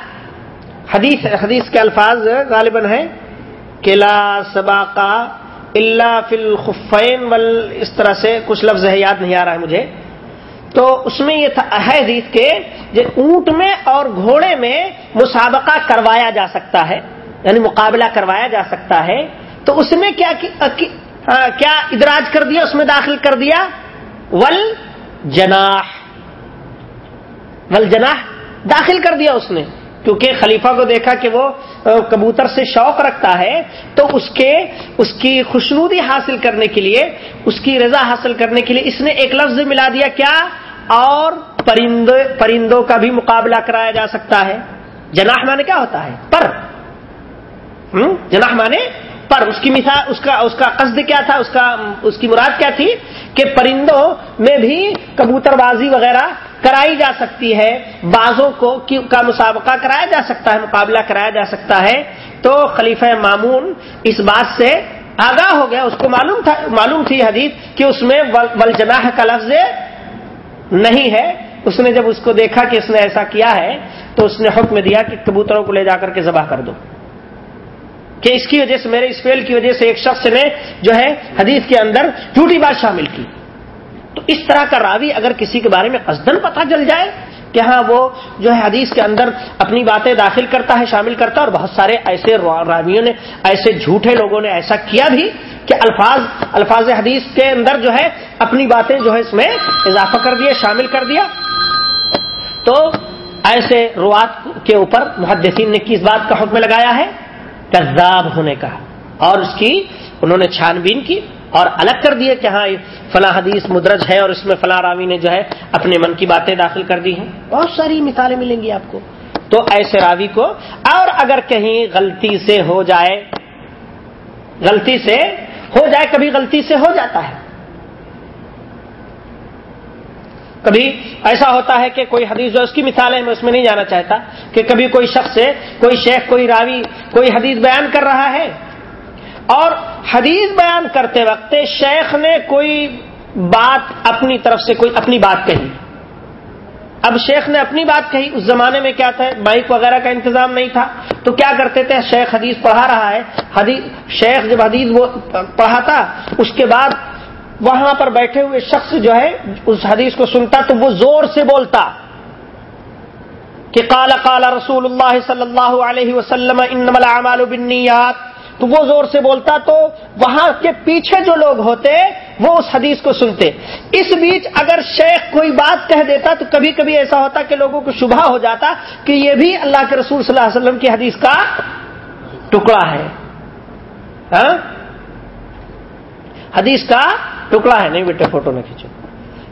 حدیث حدیث کے الفاظ غالباً ہیں کلا سباقا اللہ فل خفین ول، اس طرح سے کچھ لفظ ہے یاد نہیں آ رہا ہے مجھے۔ تو اس میں یہ ہے حدیث کے اونٹ میں اور گھوڑے میں مسابقہ کروایا جا سکتا ہے یعنی مقابلہ کروایا جا سکتا ہے۔ تو اس نے کیا کیا ادراج کر دیا، اس میں داخل کر دیا؟ ول جناح۔ ول جناح داخل کر دیا اس نے۔ کیونکہ خلیفہ کو دیکھا کہ وہ کبوتر سے شوق رکھتا ہے، تو اس کے، اس کی خوشنودی حاصل کرنے کے لیے، اس کی رضا حاصل کرنے کے لیے اس نے ایک لفظ ملا دیا، کیا؟ اور پرندوں پرندوں کا بھی مقابلہ کرایا جا سکتا ہے۔ جناح مانے کیا ہوتا ہے؟ پر۔ جناح مانے پر اس کی مثال، اس کا اس کا قصد کیا تھا؟ اس کا، اس کی مراد کیا تھی؟ کہ پرندوں میں بھی کبوتر بازی وغیرہ کرائی جا سکتی ہے، بازوں کو کا مسابقہ کرایا جا سکتا ہے، مقابلہ کرایا جا سکتا ہے۔ تو خلیفہ معمون اس بات سے آگاہ ہو گیا۔ اس کو معلوم تھا، معلوم تھی حدیث کہ اس میں ولجناح کا لفظ نہیں ہے۔ اس نے جب اس کو دیکھا کہ اس نے ایسا کیا ہے، تو اس نے حکم دیا کہ کبوتروں کو لے جا کر کے ذبح کر دو۔ کہ اس کی وجہ سے میرے اس فیل کی وجہ سے ایک شخص نے جو ہے حدیث کے اندر جھوٹی بات شامل کی۔ تو اس طرح کا راوی اگر کسی کے بارے میں قصدن پتہ چل جائے کہ ہاں وہ جو ہے حدیث کے اندر اپنی باتیں داخل کرتا ہے، شامل کرتا ہے اور بہت سارے ایسے راویوں نے، ایسے جھوٹے لوگوں نے ایسا کیا بھی کہ الفاظ الفاظ حدیث کے اندر جو ہے اپنی باتیں جو ہے اس میں اضافہ کر دیا شامل کر دیا۔ تو ایسے روات کے اوپر محدثین نے کس بات کا حکم لگایا ہے؟ کذاب ہونے کا اور اس کی انہوں نے چھان بین کی اور الگ کر دیے کہ ہاں فلاں حدیث مدرج ہے اور اس میں فلاں راوی نے جو ہے اپنے من کی باتیں داخل کر دی ہیں۔ بہت ساری مثالیں ملیں گی آپ کو۔ تو ایسے راوی کو اور اگر کہیں غلطی سے ہو جائے، غلطی سے ہو جائے، کبھی غلطی سے ہو جاتا ہے۔ کبھی ایسا ہوتا ہے کہ کوئی حدیث جو اس کی مثال ہے، میں اس میں نہیں جانا چاہتا کہ کبھی کوئی شخص سے کوئی شیخ، کوئی راوی، کوئی حدیث بیان کر رہا ہے۔ اور حدیث بیان کرتے وقت شیخ نے کوئی بات اپنی طرف سے، کوئی اپنی بات کہی۔ اب شیخ نے اپنی بات کہی، اس زمانے میں کیا تھا بائک وغیرہ کا انتظام نہیں تھا۔ تو کیا کرتے تھے، شیخ حدیث پڑھا رہا ہے۔ حدیث، شیخ جب حدیث وہ پڑھاتا، اس کے بعد وہاں پر بیٹھے ہوئے شخص جو ہے، اس حدیث کو سنتا تو وہ زور سے بولتا کہ قال قال رسول اللہ صلی اللہ علیہ وسلم انما الاعمال بالنیات۔ تو وہ زور سے بولتا تو وہاں کے پیچھے جو لوگ ہوتے، وہ اس حدیث کو سنتے۔ اس بیچ اگر شیخ کوئی بات کہہ دیتا تو کبھی کبھی ایسا ہوتا کہ لوگوں کو شبہ ہو جاتا کہ یہ بھی اللہ کے رسول صلی اللہ علیہ وسلم کی حدیث کا ٹکڑا ہے۔ ہاں؟ حدیث کا ٹکڑا ہے، نہیں بیٹے فوٹو نہ کھینچو۔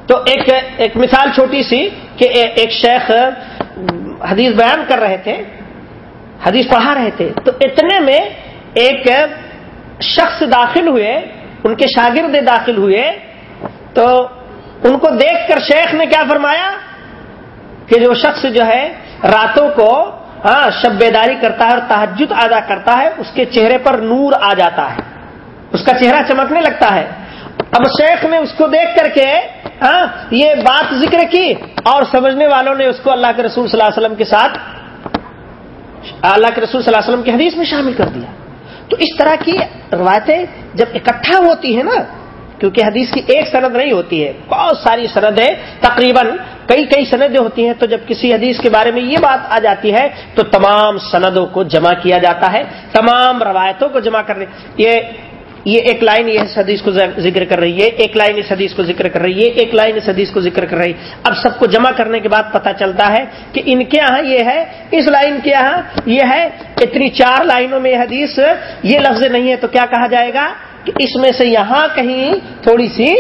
تو ایک ایک مثال چھوٹی سی کہ ایک شیخ حدیث بیان کر رہے تھے، حدیث پڑھا رہے تھے۔ تو اتنے میں ایک شخص داخل ہوئے، ان کے شاگرد داخل ہوئے۔ تو ان کو دیکھ کر شیخ نے کیا فرمایا؟ کہ جو شخص جو ہے، راتوں کو ہاں شب بیداری کرتا ہے اور تحجد ادا کرتا ہے، اس کے چہرے پر نور آ جاتا ہے۔ اس کا چہرہ چمکنے لگتا ہے۔ اب شیخ نے اس کو دیکھ کر کے ہاں یہ بات ذکر کی اور سمجھنے والوں نے اس کو اللہ کے رسول صلی اللہ علیہ وسلم کے ساتھ، اللہ کے رسول صلی اللہ علیہ وسلم کی حدیث میں شامل کر دیا۔ تو اس طرح کی روایتیں جب اکٹھا ہوتی ہیں نا، کیونکہ حدیث کی ایک سند نہیں ہوتی ہے، بہت ساری سندیں تقریباً کئی کئی سندیں ہوتی ہیں، تو جب کسی حدیث کے بارے میں یہ بات آ جاتی ہے، تو تمام سندوں کو جمع کیا جاتا ہے، تمام روایتوں کو جمع کرنے۔ یہ یہ ایک لائن یہ حدیث کو ذکر کر رہی ہے، ایک لائن اس حدیث کو ذکر کر رہی ہے، ایک لائن اس حدیث کو ذکر کر رہی ہے۔ اب سب کو جمع کرنے کے بعد پتا چلتا ہے کہ ان کے یہاں یہ ہے، اس لائن کے یہاں یہ ہے، اتنی چار لائنوں میں حدیث، یہ لفظ نہیں ہے تو کیا کہا جائے گا؟ کہ اس میں سے یہاں کہیں تھوڑی سی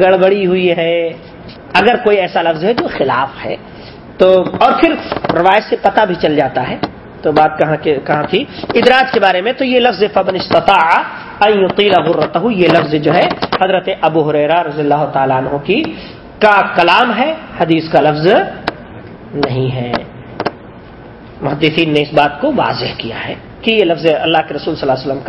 گڑبڑی ہوئی ہے۔ اگر کوئی ایسا لفظ ہے جو خلاف ہے تو، اور پھر روایت سے پتہ بھی چل جاتا ہے۔ تو بات کہاں کے کہاں تھی؟ ادراج کے بارے میں تو یہ لفظ فبن استطاع یہ لفظ جو ہے حضرت ابو حریرا رضی اللہ تعالیٰ عنہ کی کا کلام ہے، حدیث کا لفظ نہیں ہے۔ محدثین نے اس بات کو واضح کیا ہے کہ یہ لفظ اللہ کے رسول صلی اللہ علیہ وسلم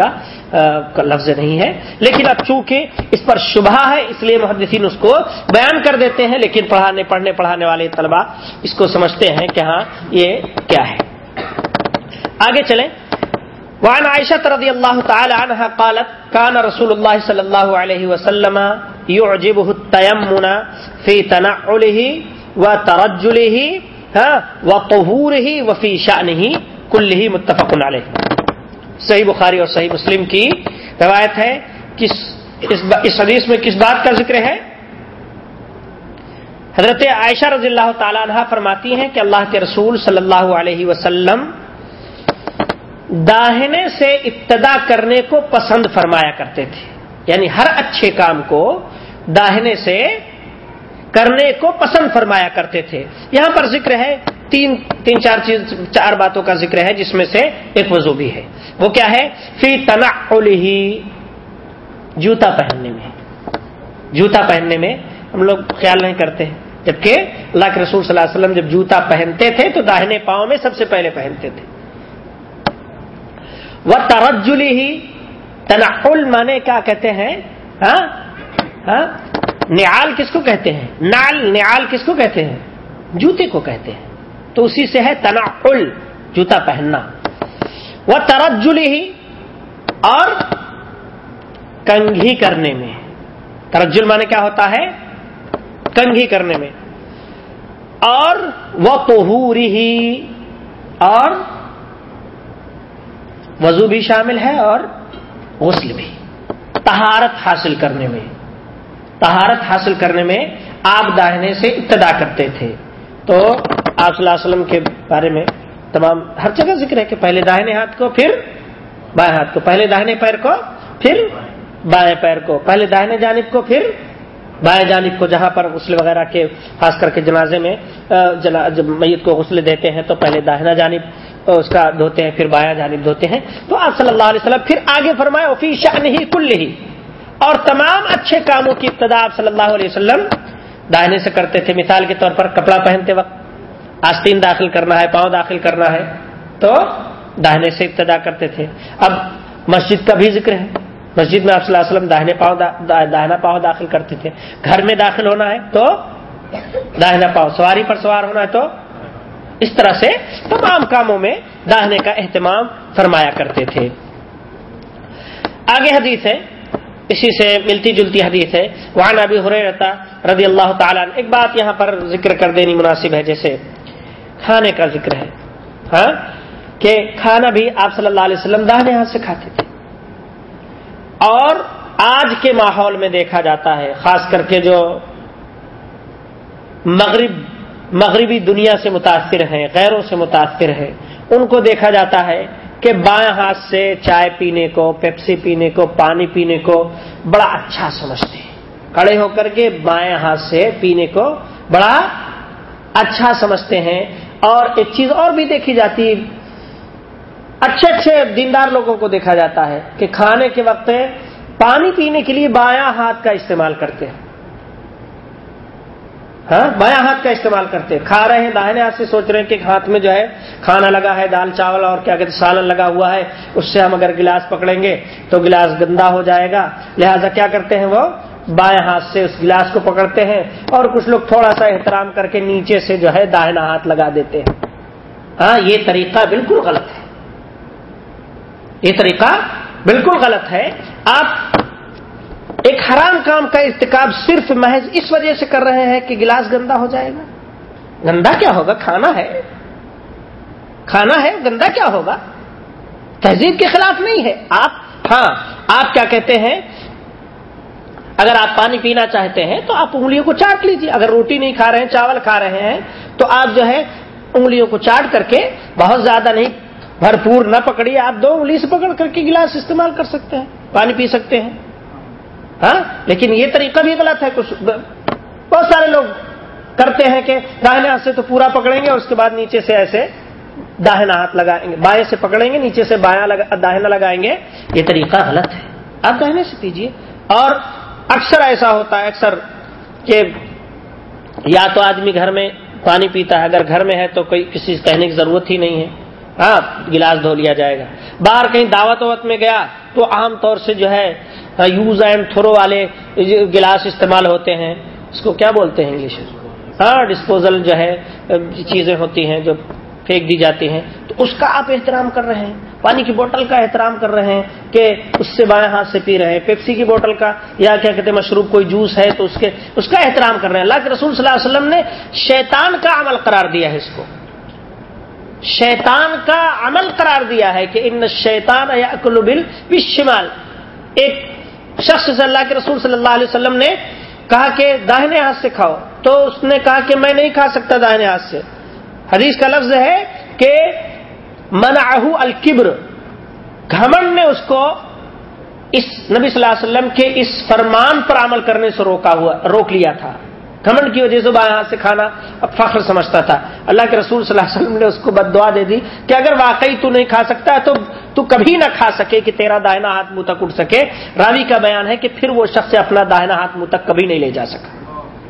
کا لفظ نہیں ہے۔ لیکن اب چونکہ اس پر شبہ ہے، اس لیے محدثین اس کو بیان کر دیتے ہیں، لیکن پڑھانے پڑھنے پڑھانے والے طلبا اس کو سمجھتے ہیں کہ ہاں یہ کیا ہے۔ آگے چلیں۔ وعن عائشة رضي الله تعالى عنها قالت كان رسول الله صلى الله عليه وسلم يعجبه التيمن في تنعله وترجله وطهوره وفي شأنه كله متفق عليه صحیح بخاری اور صحیح مسلم کی روایت ہے۔ کس، اس حدیث میں کس بات کا ذکر ہے؟ حضرت عائشہ رضی اللہ تعالیٰ عنہ فرماتی ہیں کہ اللہ کے رسول صلی اللہ علیہ وسلم داہنے سے ابتدا کرنے کو پسند فرمایا کرتے تھے۔ یعنی ہر اچھے کام کو داہنے سے کرنے کو پسند فرمایا کرتے تھے۔ یہاں پر ذکر ہے، تین تین، چار چیز، چار باتوں کا ذکر ہے، جس میں سے ایک وضو بھی ہے۔ وہ کیا ہے؟ فی تنا جوتا پہننے میں۔ جوتا پہننے میں ہم لوگ خیال نہیں کرتے، جبکہ اللہ کے رسول صلی اللہ علیہ وسلم جب جوتا پہنتے تھے تو داہنے پاؤں میں سب سے پہلے پہنتے تھے۔ وہ ترجلی ہی تناول مانے کیا کہتے ہیں؟ ہاں؟ ہاں؟ نیال کس کو کہتے ہیں؟ نال نیال کس کو کہتے ہیں؟ جوتے کو کہتے ہیں۔ تو اسی سے ہے تناول جوتا پہننا۔ وہ ترجلی ہی اور کنگھی کرنے میں۔ ترجل مانے کیا ہوتا ہے؟ کنگھی کرنے میں۔ اور وہ توہوری ہی اور وضو بھی شامل ہے اور غسل بھی۔ تہارت حاصل کرنے میں۔ تہارت حاصل کرنے میں آپ داہنے سے ابتدا کرتے تھے۔ تو آپ صلی اللہ علیہ وسلم کے بارے میں تمام ہر جگہ ذکر ہے کہ پہلے داہنے ہاتھ کو، پھر بائیں ہاتھ کو۔ پہلے داہنے پیر کو، پھر بائیں پیر کو۔ پہلے داہنے جانب کو، پھر بائیں جانب کو۔ جہاں پر غسل وغیرہ کے، خاص کر کے جنازے میں جب میت کو غسل دیتے ہیں تو پہلے داہنا جانب۔ اس کا دھوتے ہیں، پھر بایاں جانب دھوتے ہیں۔ تو آپ صلی اللہ علیہ وسلم پھر آگے فرمایا وفی شان ہی کل ہی اور تمام اچھے کاموں کی ابتدا آپ صلی اللہ علیہ وسلم داہنے سے کرتے تھے۔ مثال کے طور پر کپڑا پہنتے وقت آستین داخل کرنا ہے، پاؤں داخل کرنا ہے، تو داہنے سے ابتدا کرتے تھے۔ اب مسجد کا بھی ذکر ہے۔ مسجد میں آپ صلی اللہ علیہ وسلم داہنے پاؤں داہنا پاؤں داخل کرتے تھے۔ گھر میں داخل ہونا ہے تو داہنا پاؤں، سواری پر سوار ہونا ہے تو اس طرح سے تمام کاموں میں داہنے کا اہتمام فرمایا کرتے تھے۔ آگے حدیث ہے، اسی سے ملتی جلتی حدیث ہے۔ وہاں ابھی ہو رہے رہتا رضی اللہ تعالیٰ ایک بات یہاں پر ذکر کر دینی مناسب ہے، جیسے کھانے کا ذکر ہے۔ ہاں کہ کھانا بھی آپ صلی اللہ علیہ وسلم داہنے ہاتھ سے کھاتے تھے۔ اور آج کے ماحول میں دیکھا جاتا ہے، خاص کر کے جو مغرب مغربی دنیا سے متاثر ہیں، غیروں سے متاثر ہیں۔ ان کو دیکھا جاتا ہے کہ بائیں ہاتھ سے چائے پینے کو، پیپسی پینے کو، پانی پینے کو بڑا اچھا سمجھتے ہیں۔ کڑے ہو کر کے بائیں ہاتھ سے پینے کو بڑا اچھا سمجھتے ہیں۔ اور ایک چیز اور بھی دیکھی جاتی، اچھے اچھے دیندار لوگوں کو دیکھا جاتا ہے کہ کھانے کے وقت پانی پینے کے لیے بایاں ہاتھ کا استعمال کرتے ہیں۔ ہاں بایاں ہاتھ کا استعمال کرتے ہیں۔ کھا رہے ہیں، داہنے ہاتھ سے سوچ رہے ہیں کہ ہاتھ میں جو ہے، کھانا لگا ہے، دال، چاول اور کیا کہتے سالن لگا ہوا ہے، اس سے ہم اگر گلاس پکڑیں گے تو گلاس گندا ہو جائے گا۔ لہذا کیا کرتے ہیں وہ؟ بائیں ہاتھ سے اس گلاس کو پکڑتے ہیں اور کچھ لوگ تھوڑا سا احترام کر کے نیچے سے جو ہے، داہنا ہاتھ لگا دیتے ہیں۔ ہاں یہ طریقہ بالکل غلط ہے۔ یہ طریقہ بالکل غلط ہے۔ آپ ایک حرام کام کا ارتکاب صرف محض اس وجہ سے کر رہے ہیں کہ گلاس گندا ہو جائے گا۔ گندا کیا ہوگا؟ کھانا ہے۔ کھانا ہے، گندا کیا ہوگا؟ تہذیب کے خلاف نہیں ہے۔ آپ ہاں آپ کیا کہتے ہیں؟ اگر آپ پانی پینا چاہتے ہیں تو آپ انگلیوں کو چاٹ لیجیے اگر روٹی نہیں کھا رہے ہیں، چاول کھا رہے ہیں، تو آپ جو ہے انگلیوں کو چاٹ کر کے بہت زیادہ نہیں، بھرپور نہ پکڑیے۔ آپ دو انگلی سے پکڑ کر کے گلاس استعمال کر سکتے ہیں، پانی پی سکتے ہیں۔ ہاں؟ لیکن یہ طریقہ بھی غلط ہے، کچھ بہت سارے لوگ کرتے ہیں کہ داہنے ہاتھ سے تو پورا پکڑیں گے اور اس کے بعد نیچے سے ایسے داہنا ہاتھ لگائیں گے، بائیں سے پکڑیں گے، نیچے سے بایاں داہنا لگائیں گے۔ یہ طریقہ غلط ہے۔ آپ داہنے سے پیجیے اور اکثر ایسا ہوتا ہے، اکثر کہ یا تو آدمی گھر میں پانی پیتا ہے، اگر گھر میں ہے تو کوئی کسی کہنے کی ضرورت ہی نہیں ہے۔ ہاں گلاس دھو لیا جائے گا۔ باہر کہیں دعوت وت میں گیا تو عام طور سے جو ہے، یوز اینڈ تھرو والے گلاس استعمال ہوتے ہیں۔ اس کو کیا بولتے ہیں انگلش؟ ہاں ڈسپوزل جو ہے، چیزیں ہوتی ہیں جو پھینک دی جاتی ہیں۔ تو اس کا آپ احترام کر رہے ہیں۔ پانی کی بوتل کا احترام کر رہے ہیں کہ اس سے بائیں ہاتھ سے پی رہے ہیں۔ پیپسی کی بوتل کا یا کیا کہتے ہیں، مشروب کوئی جوس ہے تو اس کے، اس کا احترام کر رہے ہیں۔ اللہ کے رسول صلی اللہ علیہ وسلم نے شیطان کا عمل قرار دیا ہے اس کو۔ شیطان کا عمل قرار دیا ہے کہ ان شیطان یا اکلوبل بشمال ایک شخص سے اللہ کے رسول صلی اللہ علیہ وسلم نے کہا کہ داہنے ہاتھ سے کھاؤ۔ تو اس نے کہا کہ میں نہیں کھا سکتا داہنے ہاتھ سے۔ حدیث کا لفظ ہے کہ منعہ الکبر۔ گھمن نے اس کو اس نبی صلی اللہ علیہ وسلم کے اس فرمان پر عمل کرنے سے روکا ہوا، روک لیا تھا۔ گھمنڈ کی وجہ سے بائیں ہاتھ سے کھانا فخر سمجھتا تھا۔ اللہ کے رسول صلی اللہ علیہ وسلم نے اس کو بد دعا دے دی کہ اگر واقعی تو نہیں کھا سکتا تو تو کبھی نہ کھا سکے کہ تیرا داہنا ہاتھ منہ تک اٹھ سکے۔ راوی کا بیان ہے کہ پھر وہ شخص اپنا داہنا ہاتھ منہ تک کبھی نہیں لے جا سکا۔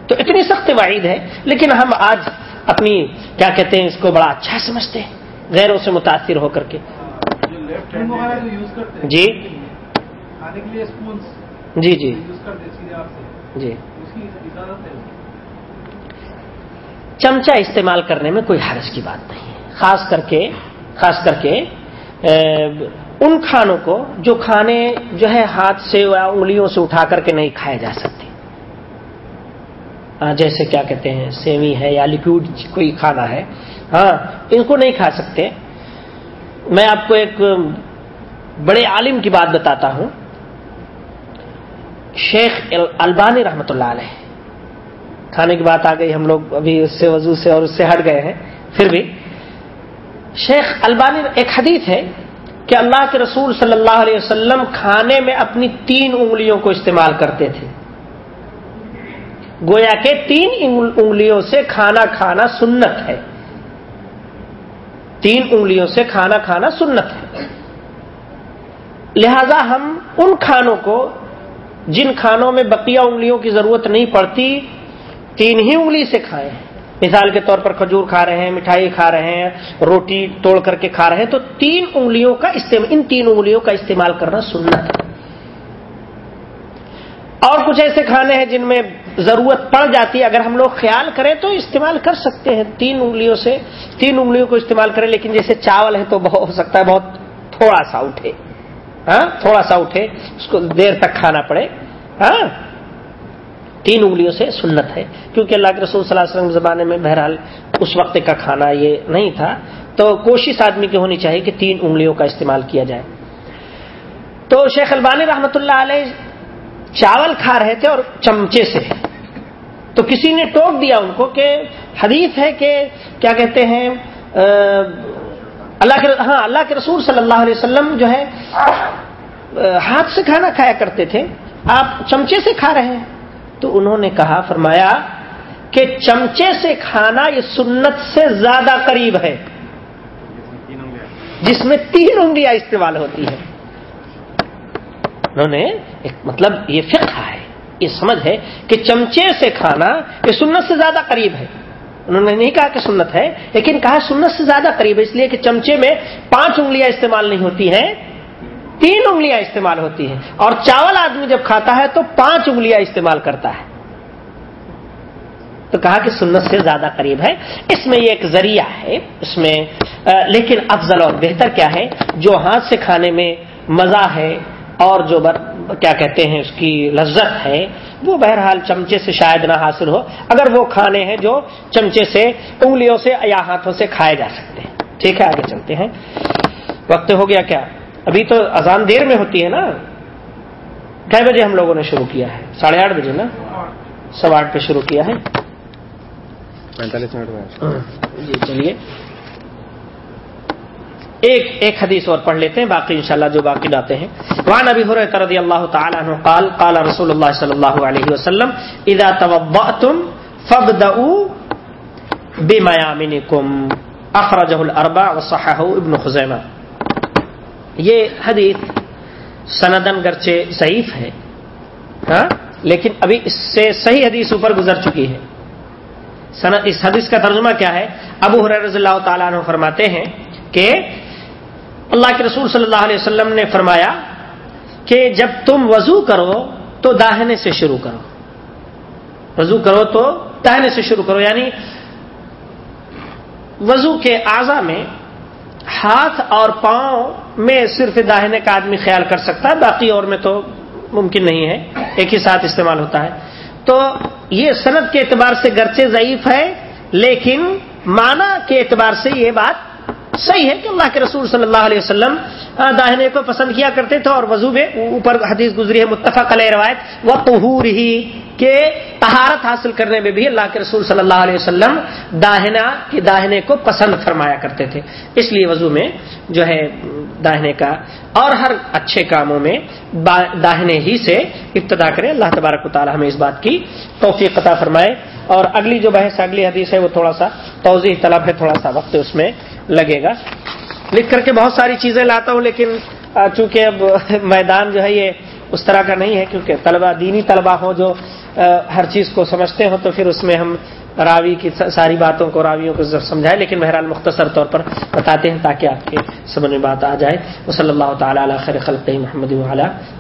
تو اتنی سخت وعید ہے لیکن ہم آج اپنی کیا کہتے ہیں اس کو بڑا اچھا سمجھتے ہیں غیروں سے متاثر ہو کر کے۔ جی؟ جی جی۔ جی۔ چمچا استعمال کرنے میں کوئی حرج کی بات نہیں ہے۔ خاص کر کے خاص کر کے ان کھانوں کو جو کھانے جو ہے ہاتھ سے یا انگلیوں سے اٹھا کر کے نہیں کھائے جا سکتے۔ ہاں، جیسے کیا کہتے ہیں، سیوی ہے یا لکوڈ کوئی کھانا ہے ہاں ان کو نہیں کھا سکتے۔ میں آپ کو ایک بڑے عالم کی بات بتاتا ہوں۔ شیخ البانی رحمت اللہ علیہ۔ کھانے کی بات آ گئی، ہم لوگ ابھی اس سے وضو سے اور اس سے ہٹ گئے ہیں، پھر بھی۔ شیخ البانی ایک حدیث ہے کہ اللہ کے رسول صلی اللہ علیہ وسلم کھانے میں اپنی تین انگلیوں کو استعمال کرتے تھے۔ گویا کہ تین انگلیوں سے کھانا کھانا سنت ہے۔ تین انگلیوں سے کھانا کھانا سنت ہے۔ لہذا ہم ان کھانوں کو، جن کھانوں میں بقیہ انگلیوں کی ضرورت نہیں پڑتی تین ہی انگلی سے کھائیں مثال کے طور پر کھجور کھا رہے ہیں، مٹھائی کھا رہے ہیں، روٹی توڑ کر کے کھا رہے ہیں، تو تین انگلیوں کا استعمال، ان تین انگلیوں کا استعمال کرنا سننا ہے۔ اور کچھ ایسے کھانے ہیں جن میں ضرورت پڑ جاتی ہے۔ اگر ہم لوگ خیال کریں تو استعمال کر سکتے ہیں۔ تین انگلیوں سے، تین انگلیوں کو استعمال کریں، لیکن جیسے چاول ہے تو ہو سکتا ہے، بہت تھوڑا سا اٹھے۔ ہاں تھوڑا سا اٹھے، اس کو دیر تک کھانا پڑے۔ ہاں تین انگلیوں سے سنت ہے۔ کیونکہ اللہ کے رسول صلی اللہ علیہ وسلم زمانے میں بہرحال اس وقت کا کھانا یہ نہیں تھا۔ تو کوشش آدمی کی ہونی چاہیے کہ تین انگلیوں کا استعمال کیا جائے۔ تو شیخ البانی رحمت اللہ علیہ چاول کھا رہے تھے اور چمچے سے۔ تو کسی نے ٹوک دیا ان کو کہ حدیث ہے کہ کیا کہتے ہیں اللہ کے ہاں اللہ کے رسول صلی اللہ علیہ وسلم جو ہے ہاتھ سے کھانا کھایا کرتے تھے۔ آپ چمچے سے کھا رہے ہیں۔ تو انہوں نے کہا، فرمایا کہ چمچے سے کھانا یہ سنت سے زیادہ قریب ہے۔ جس میں تین انگلیاں استعمال ہوتی ہیں۔ انہوں نے ایک مطلب یہ فقہ ہے، یہ سمجھ ہے کہ چمچے سے کھانا یہ سنت سے زیادہ قریب ہے۔ انہوں نے نہیں کہا کہ سنت ہے، لیکن کہا سنت سے زیادہ قریب ہے، اس لیے کہ چمچے میں پانچ انگلیاں استعمال نہیں ہوتی ہیں۔ تین انگلیاں استعمال ہوتی ہیں اور چاول آدمی جب کھاتا ہے تو پانچ انگلیاں استعمال کرتا ہے تو کہا کہ سنت سے زیادہ قریب ہے۔ اس میں یہ ایک ذریعہ ہے، اس میں لیکن افضل اور بہتر کیا ہے؟ جو ہاتھ سے کھانے میں مزہ ہے اور جو کیا کہتے ہیں، اس کی لذت ہے، وہ بہرحال چمچے سے شاید نہ حاصل ہو، اگر وہ کھانے ہیں جو چمچے سے، انگلیوں سے یا ہاتھوں سے کھائے جا سکتے ہیں۔ ٹھیک ہے، آگے چلتے ہیں۔ وقت ہو گیا کیا؟ ابھی تو اذان دیر میں ہوتی ہے نا؟ کئے بجے ہم لوگوں نے شروع کیا ہے؟ ساڑھے آٹھ بجے نا؟ سوا آٹھ پہ شروع کیا ہے۔ پینتالیس منٹ میں۔ جی چلیے۔ ایک ایک حدیث اور پڑھ لیتے ہیں باقی انشاءاللہ جو باقی لاتے ہیں۔ وعن ابی حریرہ رضی اللہ تعالی عنہ قال قال رسول اللہ صلی اللہ علیہ وسلم اذا توضأتم فابدؤوا بمیامنکم. اخرجہ الاربع وصححہ ابن خزیمہ۔ یہ حدیث سندن گرچہ ضعیف ہے ہاں؟ لیکن ابھی اس سے صحیح حدیث اوپر گزر چکی ہے۔ اس حدیث کا ترجمہ کیا ہے؟ ابو حریر رضی اللہ تعالیٰ عنہ فرماتے ہیں کہ اللہ کے رسول صلی اللہ علیہ وسلم نے فرمایا کہ جب تم وضو کرو تو داہنے سے شروع کرو۔ وضو کرو تو داہنے سے شروع کرو یعنی وضو کے اعضا میں ہاتھ اور پاؤں میں صرف داہنے کا آدمی خیال کر سکتا ہے، باقی اور میں تو ممکن نہیں ہے، ایک ہی ساتھ استعمال ہوتا ہے۔ تو یہ صنعت کے اعتبار سے گرچہ ضعیف ہے، لیکن معنی کے اعتبار سے یہ بات صحیح ہے کہ اللہ کے رسول صلی اللہ علیہ وسلم داہنے کو پسند کیا کرتے تھے اور وضو میں اوپر حدیث گزری ہے متفق علیہ روایت وہ ہی کہ تہارت حاصل کرنے میں بھی اللہ کے رسول صلی اللہ علیہ وسلم داہنا کے داہنے کو پسند فرمایا کرتے تھے۔ اس لیے وضو میں جو ہے داہنے کا اور ہر اچھے کاموں میں داہنے ہی سے ابتدا کرے اللہ تبارک و تعالی ہمیں اس بات کی توفیق قطع فرمائے۔ اور اگلی جو بحث، اگلی حدیث ہے وہ تھوڑا سا توضیح طلب ہے، تھوڑا سا وقت اس میں لگے گا۔ لکھ کر کے بہت ساری چیزیں لاتا ہوں، لیکن چونکہ اب میدان جو ہے یہ اس طرح کا نہیں ہے، کیونکہ طلبہ، دینی طلبہ ہوں جو ہر چیز کو سمجھتے ہوں، تو پھر اس میں ہم راوی کی ساری باتوں کو، راویوں کو سمجھائے لیکن بہرحال مختصر طور پر بتاتے ہیں تاکہ آپ کے سمجھ میں بات آ جائے۔ وہ صلی اللہ تعالیٰ علیہ خیر خلط محمد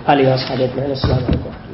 علیہ السلام علیکم۔